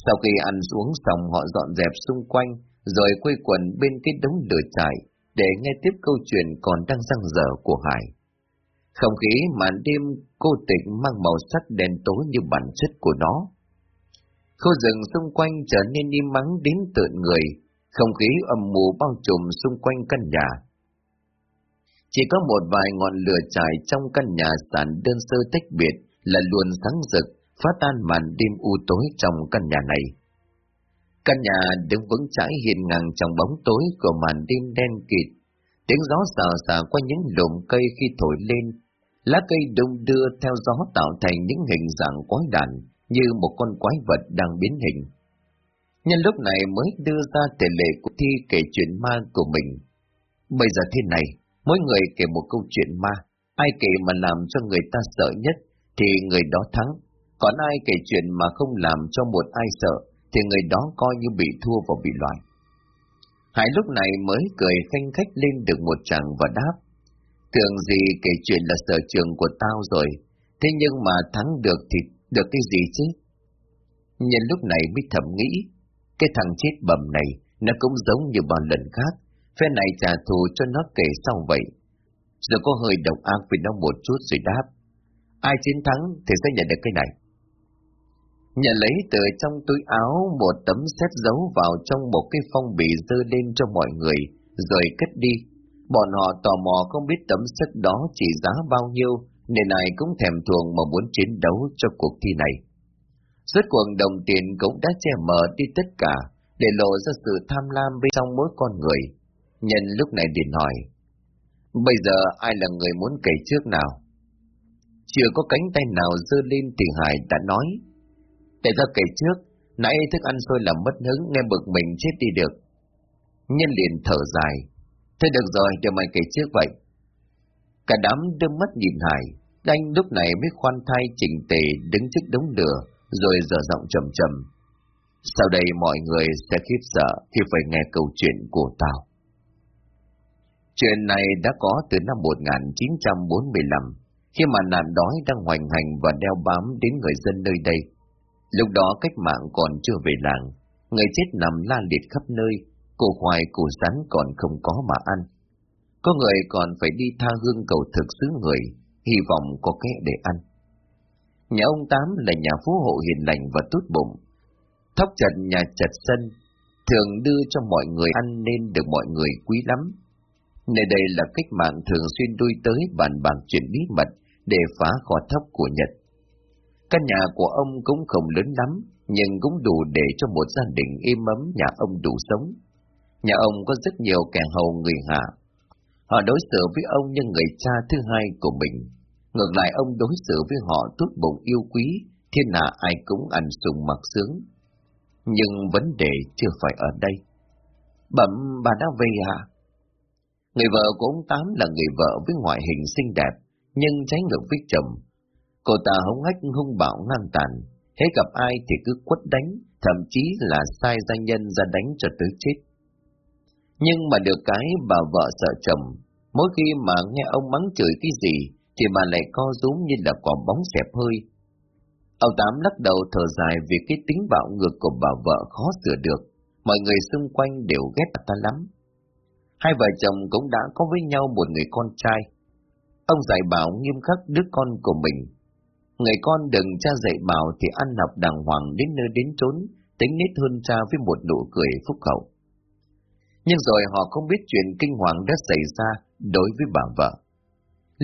Sau khi ăn xuống xong họ dọn dẹp xung quanh, rồi quây quần bên cái đống lửa trại để nghe tiếp câu chuyện còn đang răng dở của Hải. Không khí màn đêm cô tịch mang màu sắc đen tối như bản chất của nó. Khu rừng xung quanh trở nên im mắng đến tợn người, không khí âm mù bao trùm xung quanh căn nhà. Chỉ có một vài ngọn lửa trải trong căn nhà sàn đơn sơ tách biệt là luôn sáng rực, phá tan màn đêm u tối trong căn nhà này. Căn nhà đứng vững chãi hiền ngang trong bóng tối của màn đêm đen kịt. Tiếng gió xào xà qua những lùm cây khi thổi lên. Lá cây đung đưa theo gió tạo thành những hình dạng quái đản như một con quái vật đang biến hình. Nhân lúc này mới đưa ra thể lệ của thi kể chuyện ma của mình. Bây giờ thế này, mỗi người kể một câu chuyện ma, ai kể mà làm cho người ta sợ nhất thì người đó thắng, còn ai kể chuyện mà không làm cho một ai sợ thì người đó coi như bị thua và bị loại. Hải lúc này mới cười khanh khách lên được một chàng và đáp. Tưởng gì kể chuyện là sở trường của tao rồi, thế nhưng mà thắng được thì được cái gì chứ? Nhân lúc này mới thầm nghĩ, cái thằng chết bầm này nó cũng giống như bao lần khác, phe này trả thù cho nó kể sau vậy. giờ có hơi độc ác với nó một chút rồi đáp. Ai chiến thắng thì sẽ nhận được cái này. Nhận lấy từ trong túi áo một tấm xét giấu vào trong một cái phong bì dơ lên cho mọi người, rồi cất đi. Bọn họ tò mò không biết tấm xét đó chỉ giá bao nhiêu, nên ai cũng thèm thuồng mà muốn chiến đấu cho cuộc thi này. Rốt cuộc đồng tiền cũng đã che mờ đi tất cả, để lộ ra sự tham lam bên trong mỗi con người. Nhân lúc này điện hỏi, bây giờ ai là người muốn kể trước nào? Chưa có cánh tay nào dơ lên thì Hải đã nói, để ra kể trước, nãy thức ăn sôi làm mất hứng nghe bực mình chết đi được. Nhân liền thở dài, thế được rồi, để mày kể trước vậy. Cả đám đưa mắt nhìn Hải, anh lúc này mới khoan thai chỉnh tề đứng trước đống lửa, rồi dở giọng trầm trầm. Sau đây mọi người sẽ khiếp sợ khi phải nghe câu chuyện của tao. Chuyện này đã có từ năm 1945, khi mà nạn đói đang hoành hành và đeo bám đến người dân nơi đây. Lúc đó cách mạng còn chưa về làng, người chết nằm la liệt khắp nơi, cổ khoai củ sắn còn không có mà ăn. Có người còn phải đi tha hương cầu thực xứ người, hy vọng có kẻ để ăn. Nhà ông Tám là nhà phú hộ hiền lành và tốt bụng. Thóc trần nhà chật sân, thường đưa cho mọi người ăn nên được mọi người quý lắm. Nơi đây là cách mạng thường xuyên đuôi tới bàn bạc chuyện bí mật để phá kho thóc của Nhật. Căn nhà của ông cũng không lớn lắm, nhưng cũng đủ để cho một gia đình im ấm nhà ông đủ sống. Nhà ông có rất nhiều kẻ hầu người hạ. Họ đối xử với ông như người cha thứ hai của mình. Ngược lại ông đối xử với họ tốt bụng yêu quý, thiên hạ ai cũng ăn sùng mặc sướng. Nhưng vấn đề chưa phải ở đây. Bẩm bà đã về à? Người vợ của ông Tám là người vợ với ngoại hình xinh đẹp, nhưng trái ngược với chồng. Cô ta hống hách hung bạo ngang tàn, thế gặp ai thì cứ quất đánh, thậm chí là sai gia nhân ra đánh cho tới chết. Nhưng mà được cái bà vợ sợ chồng, mỗi khi mà nghe ông mắng chửi cái gì, thì bà lại co rúm như là quả bóng xẹp hơi. Ông Tám lắc đầu thở dài vì cái tính bạo ngược của bà vợ khó sửa được, mọi người xung quanh đều ghét ta lắm. Hai vợ chồng cũng đã có với nhau một người con trai. Ông dạy bảo nghiêm khắc đứa con của mình. Người con đừng cha dạy bảo thì ăn học đàng hoàng đến nơi đến trốn, tính nết hơn cha với một nụ cười phúc hậu. Nhưng rồi họ không biết chuyện kinh hoàng đã xảy ra đối với bà vợ.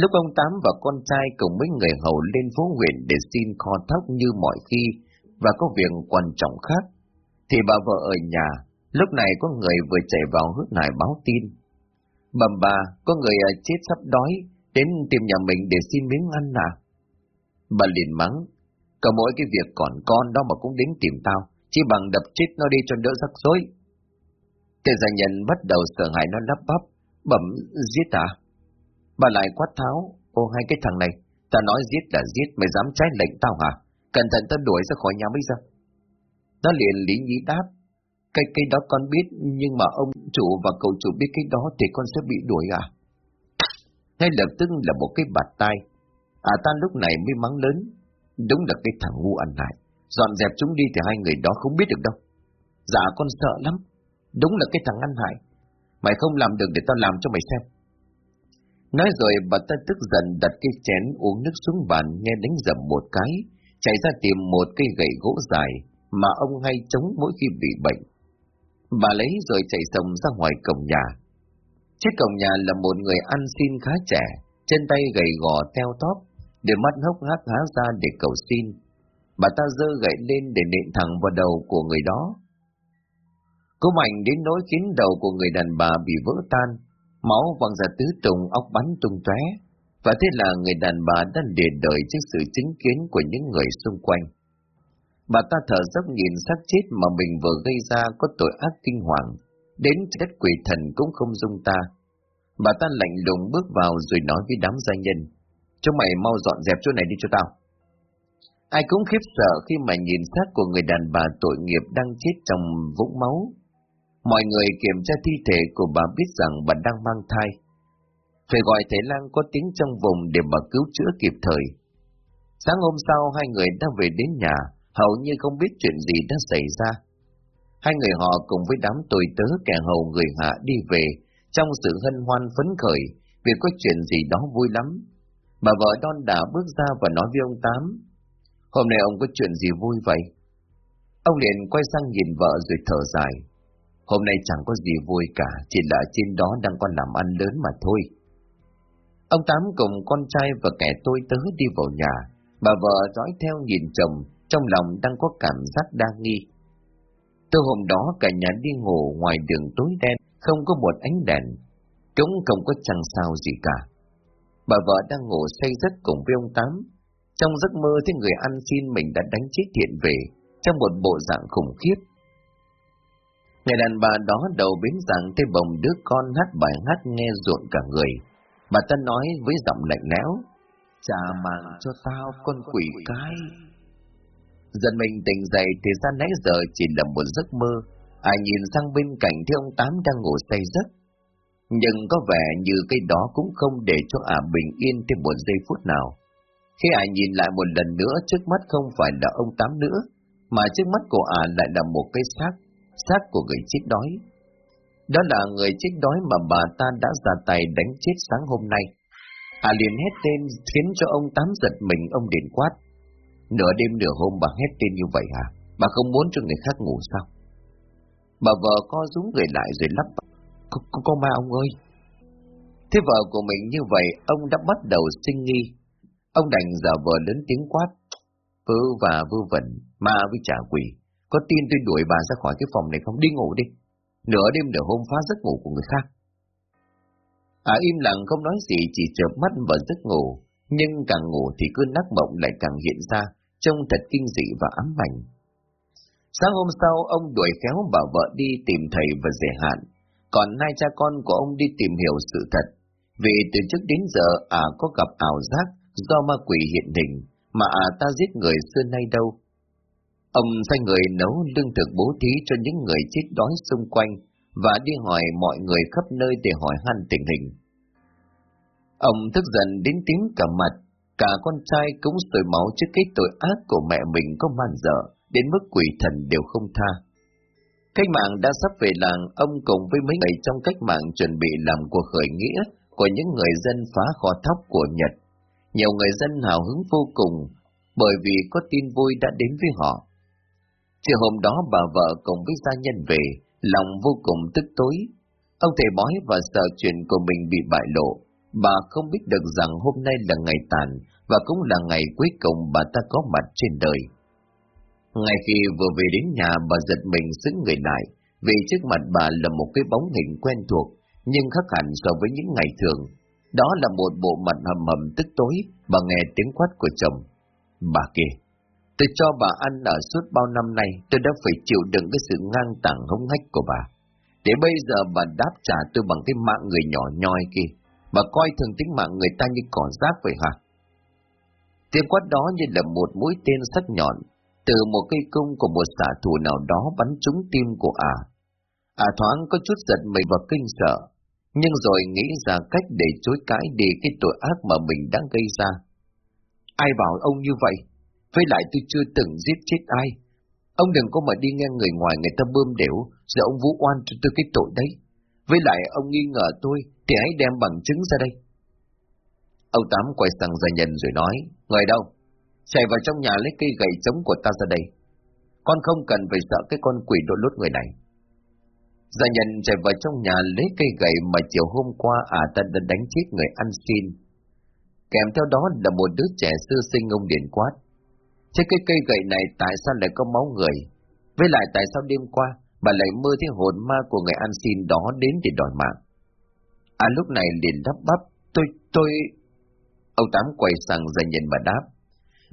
Lúc ông Tám và con trai cùng mấy người hầu lên phố huyện để xin kho thóc như mọi khi và có việc quan trọng khác, thì bà vợ ở nhà, lúc này có người vừa chạy vào hút nải báo tin. Bầm bà, có người à, chết sắp đói, đến tìm nhà mình để xin miếng ăn à? Bà liền mắng, cả mỗi cái việc còn con đó mà cũng đến tìm tao, chỉ bằng đập chết nó đi cho đỡ rắc rối. Tề gia nhân bắt đầu sợ hãi nó lắp bắp, bẩm giết à? Bà lại quát tháo, ô hai cái thằng này, ta nói giết là giết, mày dám trái lệnh tao hả? Cẩn thận ta đuổi ra khỏi nhà bây giờ. Nó liền lý nhí đáp, cái cây đó con biết, nhưng mà ông chủ và cậu chủ biết cái đó thì con sẽ bị đuổi à? Ngay lập tức là một cái bạt tay. À ta lúc này mới mắng lớn, đúng là cái thằng ngu ăn lại. Dọn dẹp chúng đi thì hai người đó không biết được đâu. Dạ con sợ lắm, đúng là cái thằng ăn hại. Mày không làm được để tao làm cho mày xem. Nói rồi bà ta tức giận đặt cái chén uống nước xuống bàn nghe đánh dầm một cái, chạy ra tìm một cây gậy gỗ dài mà ông hay chống mỗi khi bị bệnh. Bà lấy rồi chạy sầm ra ngoài cổng nhà. Trước cổng nhà là một người ăn xin khá trẻ, chân tay gầy gò teo tóp, để mắt hốc hác há ra để cầu xin. Bà ta dơ gậy lên để nện thẳng vào đầu của người đó. Cô mạnh đến nỗi khiến đầu của người đàn bà bị vỡ tan, máu văng ra tứ tung óc bắn tung tóe và thế là người đàn bà đã để đời trước sự chứng kiến của những người xung quanh. Bà ta thở dốc nhìn xác chết mà mình vừa gây ra có tội ác kinh hoàng, đến đất quỷ thần cũng không dung ta. Bà ta lạnh lùng bước vào rồi nói với đám gia nhân, chúng mày mau dọn dẹp chỗ này đi cho tao. Ai cũng khiếp sợ khi mà nhìn xác của người đàn bà tội nghiệp đang chết trong vũng máu, Mọi người kiểm tra thi thể của bà biết rằng bà đang mang thai. Phải gọi thầy lang có tiếng trong vùng để bà cứu chữa kịp thời. Sáng hôm sau hai người đã về đến nhà, hầu như không biết chuyện gì đã xảy ra. Hai người họ cùng với đám tồi tớ kẻ hầu người hạ đi về, trong sự hân hoan phấn khởi, vì có chuyện gì đó vui lắm. Bà vợ đon đả bước ra và nói với ông Tám, hôm nay ông có chuyện gì vui vậy? Ông liền quay sang nhìn vợ rồi thở dài. Hôm nay chẳng có gì vui cả, chỉ là trên đó đang còn làm ăn lớn mà thôi. Ông Tám cùng con trai và kẻ tôi tớ đi vào nhà, bà vợ dõi theo nhìn chồng, trong lòng đang có cảm giác đa nghi. Từ hôm đó cả nhà đi ngủ ngoài đường tối đen, không có một ánh đèn, cũng không có chẳng sao gì cả. Bà vợ đang ngủ say giấc cùng với ông Tám. Trong giấc mơ thấy người ăn xin mình đã đánh chết thiện về, trong một bộ dạng khủng khiếp. Người đàn bà đó đầu bến rằng thấy bồng đứa con hát bài hát nghe ruộn cả người. Bà ta nói với giọng lạnh lẽo, trả mạng cho tao con quỷ cái. Dần mình tỉnh dậy thì ra nãy giờ chỉ là một giấc mơ, ai nhìn sang bên cạnh thấy ông Tám đang ngủ say giấc. Nhưng có vẻ như cái đó cũng không để cho ả bình yên thêm một giây phút nào. Khi ả nhìn lại một lần nữa trước mắt không phải là ông Tám nữa, mà trước mắt của ả lại là một cái xác, xác của người chết đói. Đó là người chết đói mà bà ta đã ra tay đánh chết sáng hôm nay. À liền hét tên khiến cho ông Tám giật mình ông điện quát. Nửa đêm nửa hôm bà hét tên như vậy hả? Bà không muốn cho người khác ngủ sao? Bà vợ co rúng người lại rồi lắp có, có, có ma ông ơi! Thế vợ của mình như vậy, ông đã bắt đầu sinh nghi. Ông đành giả vờ lớn tiếng quát. Vư và vư vẩn, ma với trả quỷ. Có tin tôi đuổi bà ra khỏi cái phòng này không? Đi ngủ đi. Nửa đêm nửa hôm phá giấc ngủ của người khác. À im lặng không nói gì chỉ chợp mắt và giấc ngủ. Nhưng càng ngủ thì cơn nắc mộng lại càng hiện ra, trông thật kinh dị và ám ảnh. Sáng hôm sau, ông đuổi khéo bảo vợ đi tìm thầy và dễ hạn, còn hai cha con của ông đi tìm hiểu sự thật. Vì từ trước đến giờ à có gặp ảo giác do ma quỷ hiện hình, mà à ta giết người xưa nay đâu. Ông sai người nấu lương thực bố thí cho những người chết đói xung quanh và đi hỏi mọi người khắp nơi để hỏi han tình hình. Ông tức giận đến tím cả mặt, cả con trai cũng sôi máu trước cái tội ác của mẹ mình có man dở, đến mức quỷ thần đều không tha. Cách mạng đã sắp về làng, ông cùng với mấy người trong cách mạng chuẩn bị làm cuộc khởi nghĩa của những người dân phá kho thóc của Nhật. Nhiều người dân hào hứng vô cùng, bởi vì có tin vui đã đến với họ. Chiều hôm đó bà vợ cùng với gia nhân về, lòng vô cùng tức tối. Ông thầy bói và sợ chuyện của mình bị bại lộ. Bà không biết được rằng hôm nay là ngày tàn và cũng là ngày cuối cùng bà ta có mặt trên đời. Ngay khi vừa về đến nhà bà giật mình xứng người lại, vì trước mặt bà là một cái bóng hình quen thuộc, nhưng khác hẳn so với những ngày thường. Đó là một bộ mặt hầm hầm tức tối, bà nghe tiếng quát của chồng. Bà kia, tôi cho bà ăn ở suốt bao năm nay, tôi đã phải chịu đựng cái sự ngang tàng hống hách của bà. Để bây giờ bà đáp trả tôi bằng cái mạng người nhỏ nhoi kia, bà coi thường tính mạng người ta như cỏ rác vậy hả? Tiếng quát đó như là một mũi tên sắc nhọn, từ một cây cung của một xạ thủ nào đó bắn trúng tim của ả. Ả thoáng có chút giật mình và kinh sợ, nhưng rồi nghĩ ra cách để chối cãi đi cái tội ác mà mình đang gây ra. Ai bảo ông như vậy? Với lại tôi chưa từng giết chết ai. Ông đừng có mà đi nghe người ngoài người ta bơm đểu, rồi ông vũ oan cho tôi cái tội đấy. Với lại ông nghi ngờ tôi, thì hãy đem bằng chứng ra đây. Ông Tám quay sang gia nhân rồi nói, người đâu? chạy vào trong nhà lấy cây gậy chống của ta ra đây. Con không cần phải sợ cái con quỷ đột lốt người này. Gia nhân chạy vào trong nhà lấy cây gậy mà chiều hôm qua à ta đã đánh chết người ăn xin. Kèm theo đó là một đứa trẻ sơ sinh ông điện quát. Trên cái cây gậy này tại sao lại có máu người? Với lại tại sao đêm qua bà lại mơ thấy hồn ma của người ăn xin đó đến để đòi mạng? À lúc này liền đắp bắp, tôi, tôi... Ông Tám quay sang dành nhìn bà đáp.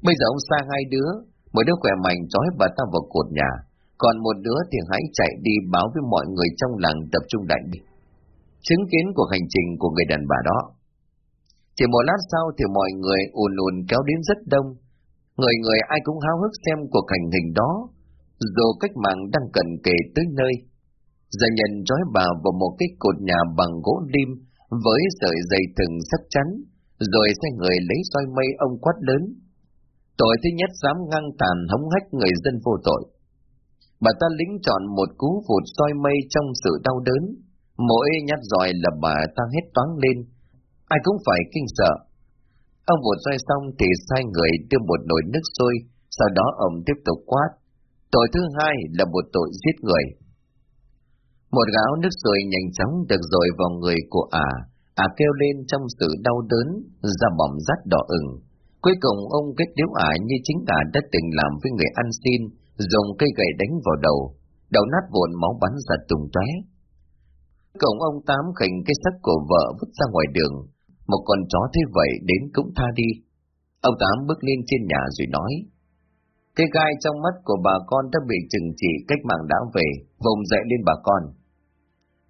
Bây giờ ông xa hai đứa, một đứa khỏe mạnh trói bà ta vào cột nhà, còn một đứa thì hãy chạy đi báo với mọi người trong làng tập trung đại đi. Chứng kiến cuộc hành trình của người đàn bà đó. Chỉ một lát sau thì mọi người ùn ùn kéo đến rất đông. Người người ai cũng háo hức xem cuộc hành hình đó, dù cách mạng đang cần kề tới nơi. Gia nhân trói bà vào một cái cột nhà bằng gỗ lim với sợi dây thừng sắc chắn, rồi xe người lấy soi mây ông quát lớn. Tội thứ nhất dám ngăn tàn hống hách người dân vô tội. Bà ta lính chọn một cú vụt soi mây trong sự đau đớn. Mỗi nhát giỏi là bà ta hết toán lên. Ai cũng phải kinh sợ. Ông vụt xoay xong thì sai người đưa một nồi nước sôi, sau đó ông tiếp tục quát. Tội thứ hai là một tội giết người. Một gáo nước sôi nhanh chóng được dội vào người của ả. ả kêu lên trong sự đau đớn, da bỏng rát đỏ ửng. Cuối cùng ông kết điếu ả như chính ả đã từng làm với người ăn xin, dùng cây gậy đánh vào đầu, đầu nát vụn máu bắn ra tung tóe. Cổng ông Tám khỉnh cái xác của vợ vứt ra ngoài đường, một con chó thế vậy đến cũng tha đi. Ông Tám bước lên trên nhà rồi nói, cái gai trong mắt của bà con đã bị trừng trị cách mạng đã về, vùng dậy lên bà con.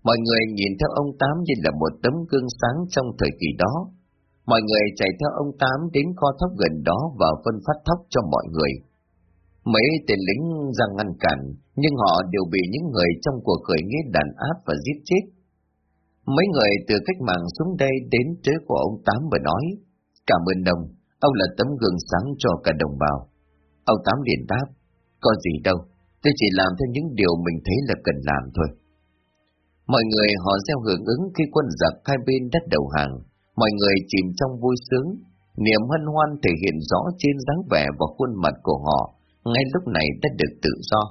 Mọi người nhìn theo ông Tám như là một tấm gương sáng trong thời kỳ đó. Mọi người chạy theo ông Tám đến kho thóc gần đó và phân phát thóc cho mọi người. Mấy tên lính ra ngăn cản, nhưng họ đều bị những người trong cuộc khởi nghĩa đàn áp và giết chết. Mấy người từ cách mạng xuống đây đến trế của ông Tám và nói, cảm ơn ông, ông là tấm gương sáng cho cả đồng bào. Ông Tám liền đáp, có gì đâu, tôi chỉ làm theo những điều mình thấy là cần làm thôi. Mọi người họ gieo hưởng ứng khi quân giặc hai bên đất đầu hàng, mọi người chìm trong vui sướng, niềm hân hoan thể hiện rõ trên dáng vẻ và khuôn mặt của họ, ngay lúc này đã được tự do.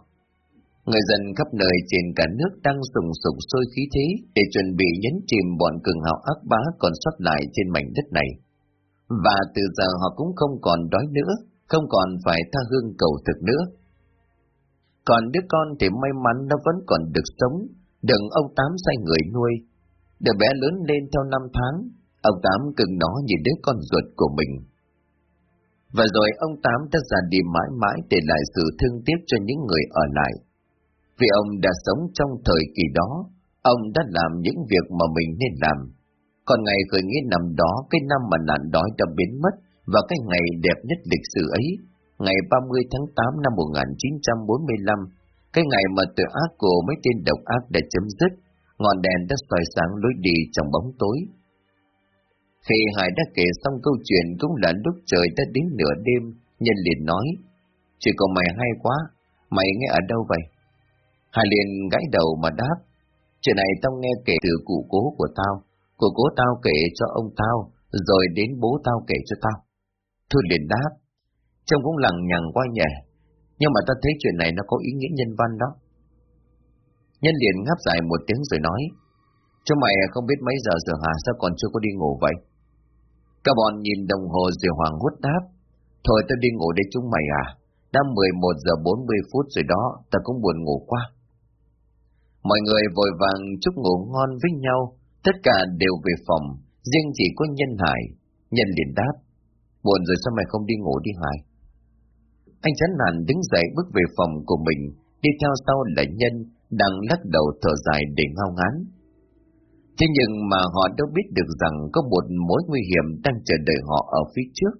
Người dân khắp nơi trên cả nước đang sùng sục sôi khí thế để chuẩn bị nhấn chìm bọn cường hào ác bá còn sót lại trên mảnh đất này. Và từ giờ họ cũng không còn đói nữa, không còn phải tha hương cầu thực nữa. Còn đứa con thì may mắn nó vẫn còn được sống, đừng ông Tám sai người nuôi. Đứa bé lớn lên theo năm tháng, ông Tám cưng nó như đứa con ruột của mình. Và rồi ông Tám đã ra đi mãi mãi để lại sự thương tiếc cho những người ở lại. Vì ông đã sống trong thời kỳ đó, ông đã làm những việc mà mình nên làm. Còn ngày khởi nghĩa năm đó, cái năm mà nạn đói đã biến mất, và cái ngày đẹp nhất lịch sử ấy, ngày 30 tháng 8 năm 1945, cái ngày mà tội ác của mấy tên độc ác đã chấm dứt, ngọn đèn đã soi sáng lối đi trong bóng tối. Khi Hải đã kể xong câu chuyện cũng là lúc trời đã đến nửa đêm, nhân liền nói, chỉ của mày hay quá, mày nghe ở đâu vậy? Hải liền gãi đầu mà đáp, chuyện này tao nghe kể từ cụ cố của tao, cụ cố tao kể cho ông tao, rồi đến bố tao kể cho tao. thư liền đáp, trông cũng lằng nhằng quá nhẹ, nhưng mà ta thấy chuyện này nó có ý nghĩa nhân văn đó. Nhân liền ngáp dài một tiếng rồi nói, cho mày không biết mấy giờ giờ hả, sao còn chưa có đi ngủ vậy? Các bọn nhìn đồng hồ rồi hoàng hút đáp, thôi tao đi ngủ đây chúng mày à, đã 11 giờ 40 phút rồi đó, ta cũng buồn ngủ quá. Mọi người vội vàng chúc ngủ ngon với nhau, tất cả đều về phòng, riêng chỉ có Nhân Hải. Nhân liền đáp, Buồn rồi sao mày không đi ngủ đi Hải? Anh chán nản đứng dậy bước về phòng của mình, đi theo sau là Nhân, đang lắc đầu thở dài để ngao ngán. Thế nhưng mà họ đâu biết được rằng có một mối nguy hiểm đang chờ đợi họ ở phía trước.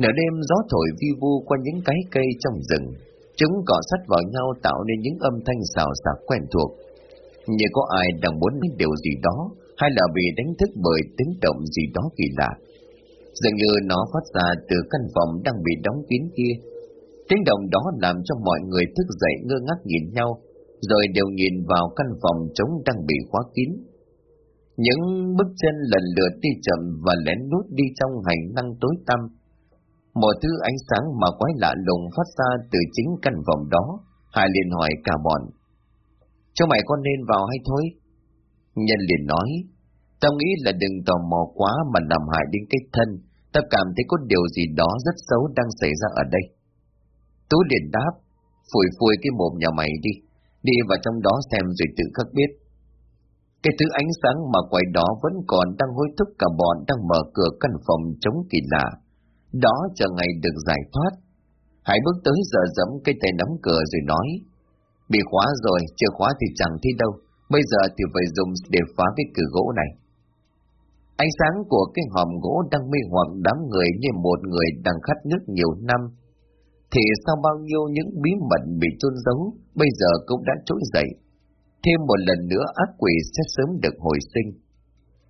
Nửa đêm gió thổi vi vu qua những cái cây trong rừng, chúng cọ sát vào nhau tạo nên những âm thanh xào xạc quen thuộc. Như có ai đang muốn biết điều gì đó, hay là bị đánh thức bởi tiếng động gì đó kỳ lạ. Dường như nó phát ra từ căn phòng đang bị đóng kín kia. Tiếng động đó làm cho mọi người thức dậy ngơ ngác nhìn nhau, rồi đều nhìn vào căn phòng trống đang bị khóa kín. Những bước chân lần lượt đi chậm và lén lút đi trong hành năng tối tăm. Một thứ ánh sáng mà quái lạ lùng phát ra từ chính căn phòng đó, Hải liền hỏi cả bọn. Cho mày con nên vào hay thôi? Nhân liền nói, tao nghĩ là đừng tò mò quá mà làm hại đến cái thân, tao cảm thấy có điều gì đó rất xấu đang xảy ra ở đây. Tú liền đáp, phủi phủi cái mồm nhà mày đi, đi vào trong đó xem rồi tự khắc biết. Cái thứ ánh sáng mà quay đó vẫn còn đang hối thúc cả bọn đang mở cửa căn phòng chống kỳ lạ. Đó chờ ngày được giải thoát. Hãy bước tới giờ dẫm cái tay nắm cửa rồi nói. Bị khóa rồi, chưa khóa thì chẳng thấy đâu. Bây giờ thì phải dùng để phá cái cửa gỗ này. Ánh sáng của cái hòm gỗ đang mê hoặc đám người như một người đang khát nước nhiều năm. Thì sau bao nhiêu những bí mật bị chôn giấu, bây giờ cũng đã trỗi dậy. Thêm một lần nữa ác quỷ sẽ sớm được hồi sinh.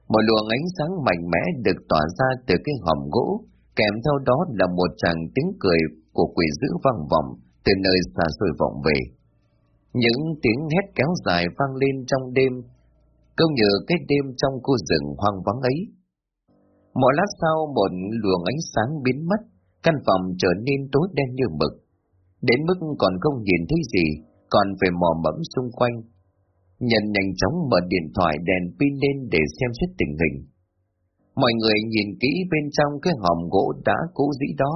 Một luồng ánh sáng mạnh mẽ được tỏa ra từ cái hòm gỗ, kèm theo đó là một chàng tiếng cười của quỷ dữ vang vọng từ nơi xa xôi vọng về. Những tiếng hét kéo dài vang lên trong đêm, Công như cái đêm trong khu rừng hoang vắng ấy. Một lát sau một luồng ánh sáng biến mất, căn phòng trở nên tối đen như mực. Đến mức còn không nhìn thấy gì, còn phải mò mẫm xung quanh. Nhân nhanh chóng mở điện thoại đèn pin lên để xem xét tình hình. Mọi người nhìn kỹ bên trong cái hòm gỗ đá cũ dĩ đó.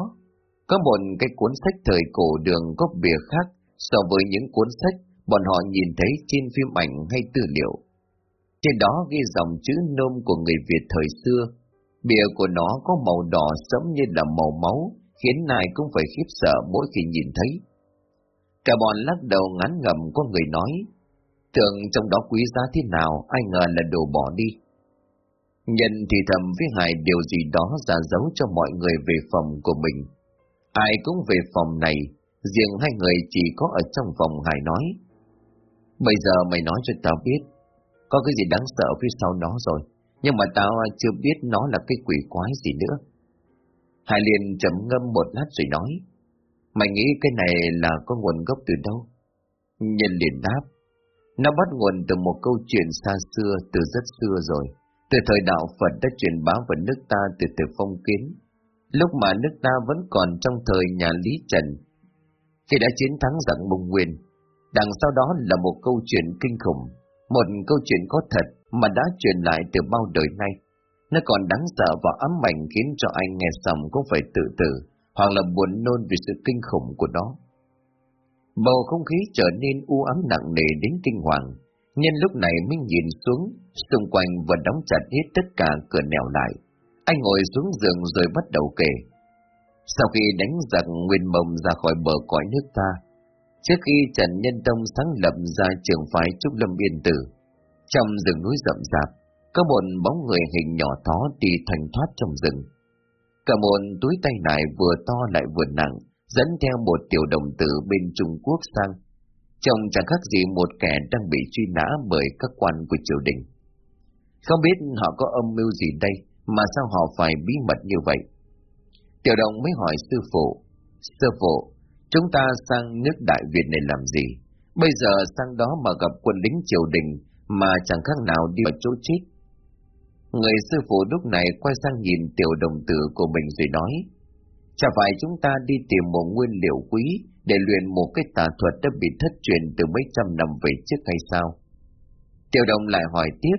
Có một cái cuốn sách thời cổ đường có bìa khác so với những cuốn sách bọn họ nhìn thấy trên phim ảnh hay tư liệu. Trên đó ghi dòng chữ nôm của người Việt thời xưa. Bìa của nó có màu đỏ sẫm như là màu máu, khiến ai cũng phải khiếp sợ mỗi khi nhìn thấy. Cả bọn lắc đầu ngắn ngầm có người nói, tưởng trong đó quý giá thế nào, ai ngờ là đồ bỏ đi. Nhân thì thầm với Hải điều gì đó giả giấu cho mọi người về phòng của mình. Ai cũng về phòng này, riêng hai người chỉ có ở trong phòng Hải nói. Bây giờ mày nói cho tao biết, có cái gì đáng sợ phía sau nó rồi, nhưng mà tao chưa biết nó là cái quỷ quái gì nữa. Hải liền chấm ngâm một lát rồi nói, mày nghĩ cái này là có nguồn gốc từ đâu? Nhân liền đáp, nó bắt nguồn từ một câu chuyện xa xưa, từ rất xưa rồi. Từ thời đạo Phật đã truyền bá vào nước ta từ từ phong kiến. Lúc mà nước ta vẫn còn trong thời nhà Lý Trần. Khi đã chiến thắng giặc Mông Nguyên, đằng sau đó là một câu chuyện kinh khủng, một câu chuyện có thật mà đã truyền lại từ bao đời nay. Nó còn đáng sợ và ám ảnh khiến cho anh nghe xong cũng phải tự tử, hoặc là buồn nôn vì sự kinh khủng của nó. Bầu không khí trở nên u ám nặng nề đến kinh hoàng. Nhân lúc này mới nhìn xuống, xung quanh và đóng chặt hết tất cả cửa nẻo lại. Anh ngồi xuống giường rồi bắt đầu kể. Sau khi đánh giặc Nguyên Mông ra khỏi bờ cõi nước ta, trước khi Trần Nhân Tông sáng lập ra trường phái Trúc Lâm Biên Tử, trong rừng núi rậm rạp, có một bóng người hình nhỏ thó đi thành thoát trong rừng. Cả một túi tay nải vừa to lại vừa nặng, dẫn theo một tiểu đồng tử bên Trung Quốc sang. Trông chẳng khác gì một kẻ đang bị truy nã bởi các quan của triều đình. Không biết họ có âm mưu gì đây, mà sao họ phải bí mật như vậy? Tiểu đồng mới hỏi sư phụ, sư phụ, chúng ta sang nước Đại Việt này làm gì? Bây giờ sang đó mà gặp quân lính triều đình mà chẳng khác nào đi vào chỗ chết. Người sư phụ lúc này quay sang nhìn tiểu đồng tử của mình rồi nói, Chả phải chúng ta đi tìm một nguyên liệu quý để luyện một cái tà thuật đã bị thất truyền từ mấy trăm năm về trước hay sao? Tiểu đồng lại hỏi tiếp,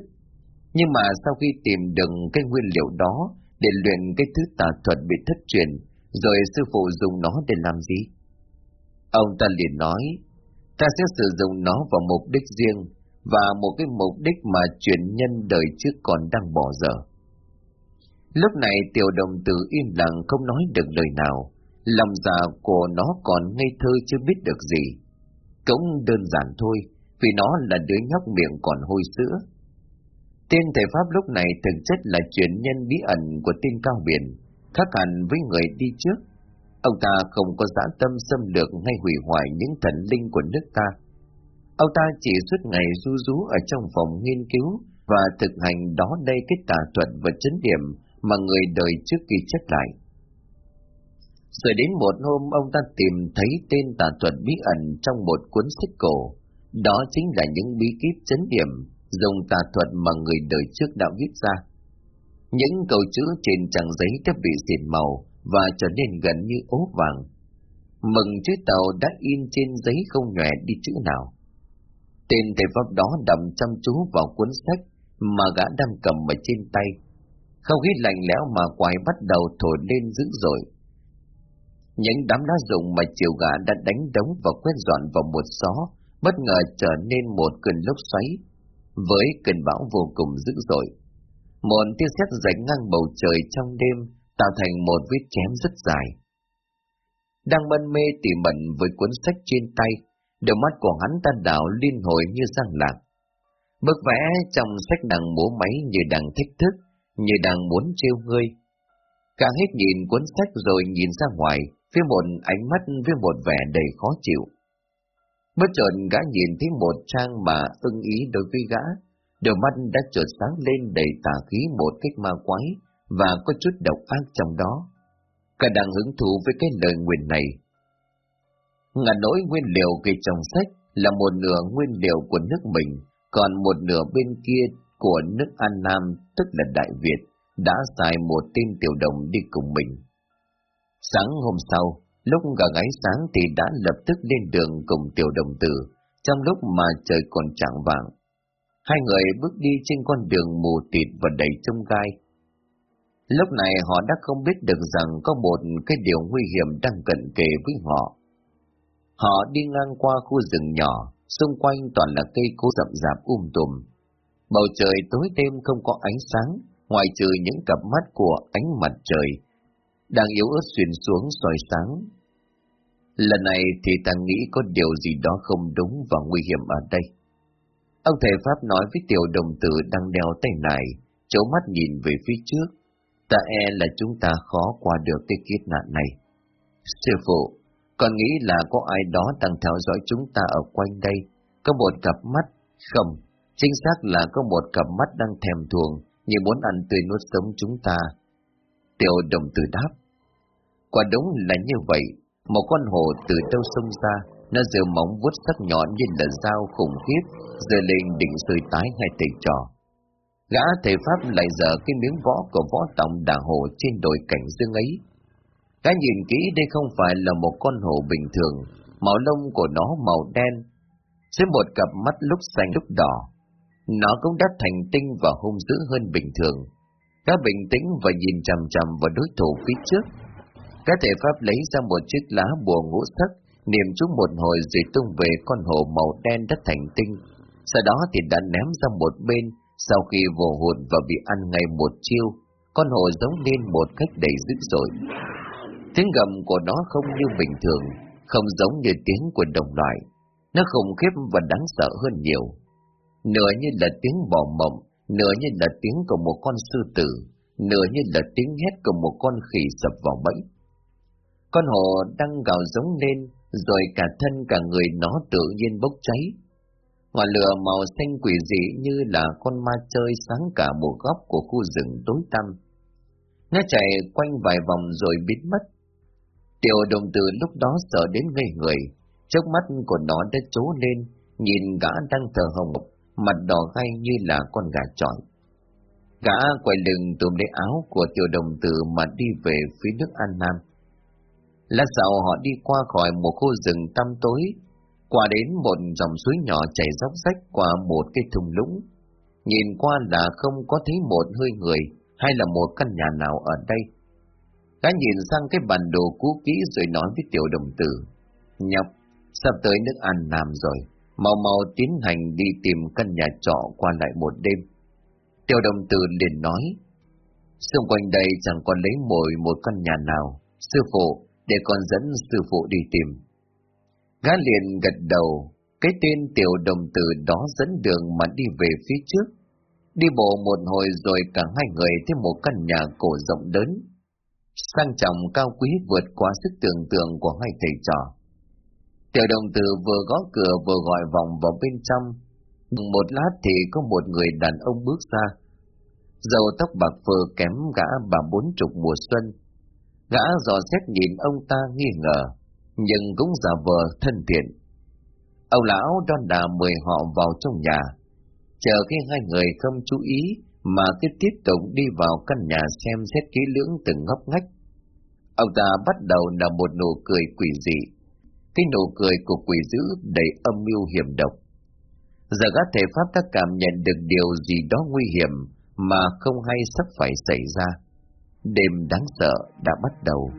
nhưng mà sau khi tìm được cái nguyên liệu đó để luyện cái thứ tà thuật bị thất truyền, rồi sư phụ dùng nó để làm gì? Ông ta liền nói, ta sẽ sử dụng nó vào mục đích riêng và một cái mục đích mà truyền nhân đời trước còn đang bỏ dở. Lúc này tiểu đồng tử im lặng không nói được lời nào, lòng già của nó còn ngây thơ chưa biết được gì. Cũng đơn giản thôi, vì nó là đứa nhóc miệng còn hôi sữa. Tên thầy Pháp lúc này thực chất là truyền nhân bí ẩn của tên cao biển, khác hẳn với người đi trước. Ông ta không có dã tâm xâm lược hay hủy hoại những thần linh của nước ta. Ông ta chỉ suốt ngày du rú ở trong phòng nghiên cứu và thực hành đó đây cái tà thuật và chấn điểm mà người đời trước khi chết lại. Rồi đến một hôm, ông ta tìm thấy tên tà thuật bí ẩn trong một cuốn sách cổ. Đó chính là những bí kíp chấn điểm dùng tà thuật mà người đời trước đã viết ra. Những câu chữ trên trang giấy đã bị xịt màu và trở nên gần như ố vàng. Mừng chữ tàu đã in trên giấy không nhòe đi chữ nào. Tên thầy pháp đó đậm chăm chú vào cuốn sách mà gã đang cầm ở trên tay không khí lạnh lẽo mà quái bắt đầu thổi lên dữ dội. Những đám lá rụng mà chiều gã đã đánh đống và quét dọn vào một xó, bất ngờ trở nên một cơn lốc xoáy, với cơn bão vô cùng dữ dội. Một tia sét rạch ngang bầu trời trong đêm, tạo thành một vết chém rất dài. Đang mân mê tỉ mẩn với cuốn sách trên tay, đôi mắt của hắn ta đảo liên hồi như răng lạc. Bức vẽ trong sách đang múa máy như đang thách thức, như đang muốn trêu ngươi. Càng hết nhìn cuốn sách rồi nhìn ra ngoài, với một ánh mắt với một vẻ đầy khó chịu. Bất chợt gã nhìn thấy một trang mà ưng ý đối với gã, đôi mắt đã chợt sáng lên đầy tà khí một cách ma quái và có chút độc ác trong đó. Cả đang hứng thú với cái lời nguyền này. Ngà nỗi nguyên liệu ghi trong sách là một nửa nguyên liệu của nước mình, còn một nửa bên kia của nước An Nam, tức là Đại Việt, đã xài một tên tiểu đồng đi cùng mình. Sáng hôm sau, lúc gà gáy sáng thì đã lập tức lên đường cùng tiểu đồng tử, trong lúc mà trời còn trạng vàng. Hai người bước đi trên con đường mù tịt và đầy trông gai. Lúc này họ đã không biết được rằng có một cái điều nguy hiểm đang cận kề với họ. Họ đi ngang qua khu rừng nhỏ, xung quanh toàn là cây cố rậm rạp um tùm. Bầu trời tối đêm không có ánh sáng, ngoài trừ những cặp mắt của ánh mặt trời, đang yếu ớt xuyên xuống soi sáng. Lần này thì ta nghĩ có điều gì đó không đúng và nguy hiểm ở đây. Ông thầy Pháp nói với tiểu đồng tử đang đeo tay này, chỗ mắt nhìn về phía trước. Ta e là chúng ta khó qua được cái kiếp nạn này. Sư phụ, con nghĩ là có ai đó đang theo dõi chúng ta ở quanh đây. Có một cặp mắt, không, chính xác là có một cặp mắt đang thèm thuồng, như muốn ăn tươi nuốt sống chúng ta. Tiểu đồng tử đáp. Quả đúng là như vậy, một con hồ từ đâu sông ra, nó giờ móng vuốt sắc nhọn như là dao khủng khiếp, giờ lên định rơi tái hai tay trò. Gã thầy Pháp lại dở cái miếng võ của võ tổng đà hồ trên đồi cảnh dương ấy. Gã nhìn kỹ đây không phải là một con hồ bình thường, màu lông của nó màu đen, dưới một cặp mắt lúc xanh lúc đỏ. Nó cũng đã thành tinh và hung dữ hơn bình thường. Gã bình tĩnh và nhìn chằm chằm vào đối thủ phía trước. Các thể pháp lấy ra một chiếc lá bùa ngũ sắc, niệm chúng một hồi rồi tung về con hồ màu đen đất thành tinh. Sau đó thì đã ném ra một bên, sau khi vồ hụt và bị ăn ngay một chiêu, con hồ giống lên một cách đầy dữ dội. Tiếng gầm của nó không như bình thường, không giống như tiếng của đồng loại. Nó khủng khiếp và đáng sợ hơn nhiều. Nửa như là tiếng bò mộng, nửa như là tiếng của một con sư tử, nửa như là tiếng hét của một con khỉ sập vào bẫy. Con hồ đang gào giống lên, rồi cả thân cả người nó tự nhiên bốc cháy. Ngọn lửa màu xanh quỷ dị như là con ma chơi sáng cả một góc của khu rừng tối tăm. Nó chạy quanh vài vòng rồi biến mất. Tiểu đồng tử lúc đó sợ đến ngây người, trước mắt của nó đã trố lên, nhìn gã đang thờ hồng, mặt đỏ gay như là con gà trọi. Gã quay lưng tùm lấy áo của tiểu đồng tử mà đi về phía nước An Nam. Lát sau họ đi qua khỏi một khu rừng tăm tối, qua đến một dòng suối nhỏ chảy dốc rách qua một cái thùng lũng. Nhìn qua là không có thấy một hơi người hay là một căn nhà nào ở đây. Gã nhìn sang cái bản đồ cũ kỹ rồi nói với tiểu đồng tử. nhập sắp tới nước An Nam rồi, mau mau tiến hành đi tìm căn nhà trọ qua lại một đêm. Tiểu đồng tử liền nói, xung quanh đây chẳng còn lấy mồi một căn nhà nào. Sư phụ, để con dẫn sư phụ đi tìm. Gã liền gật đầu, cái tên tiểu đồng tử đó dẫn đường mà đi về phía trước. Đi bộ một hồi rồi cả hai người thấy một căn nhà cổ rộng lớn. Sang trọng cao quý vượt qua sức tưởng tượng của hai thầy trò. Tiểu đồng tử vừa gõ cửa vừa gọi vòng vào bên trong. Một lát thì có một người đàn ông bước ra. Dầu tóc bạc phơ kém gã bà bốn chục mùa xuân Gã dò xét nhìn ông ta nghi ngờ, nhưng cũng giả vờ thân thiện. Ông lão đon đà mời họ vào trong nhà, chờ khi hai người không chú ý mà cứ tiếp tục đi vào căn nhà xem xét kỹ lưỡng từng ngóc ngách. Ông ta bắt đầu là một nụ cười quỷ dị, cái nụ cười của quỷ dữ đầy âm mưu hiểm độc. Giờ các thể pháp đã cảm nhận được điều gì đó nguy hiểm mà không hay sắp phải xảy ra đêm đáng sợ đã bắt đầu.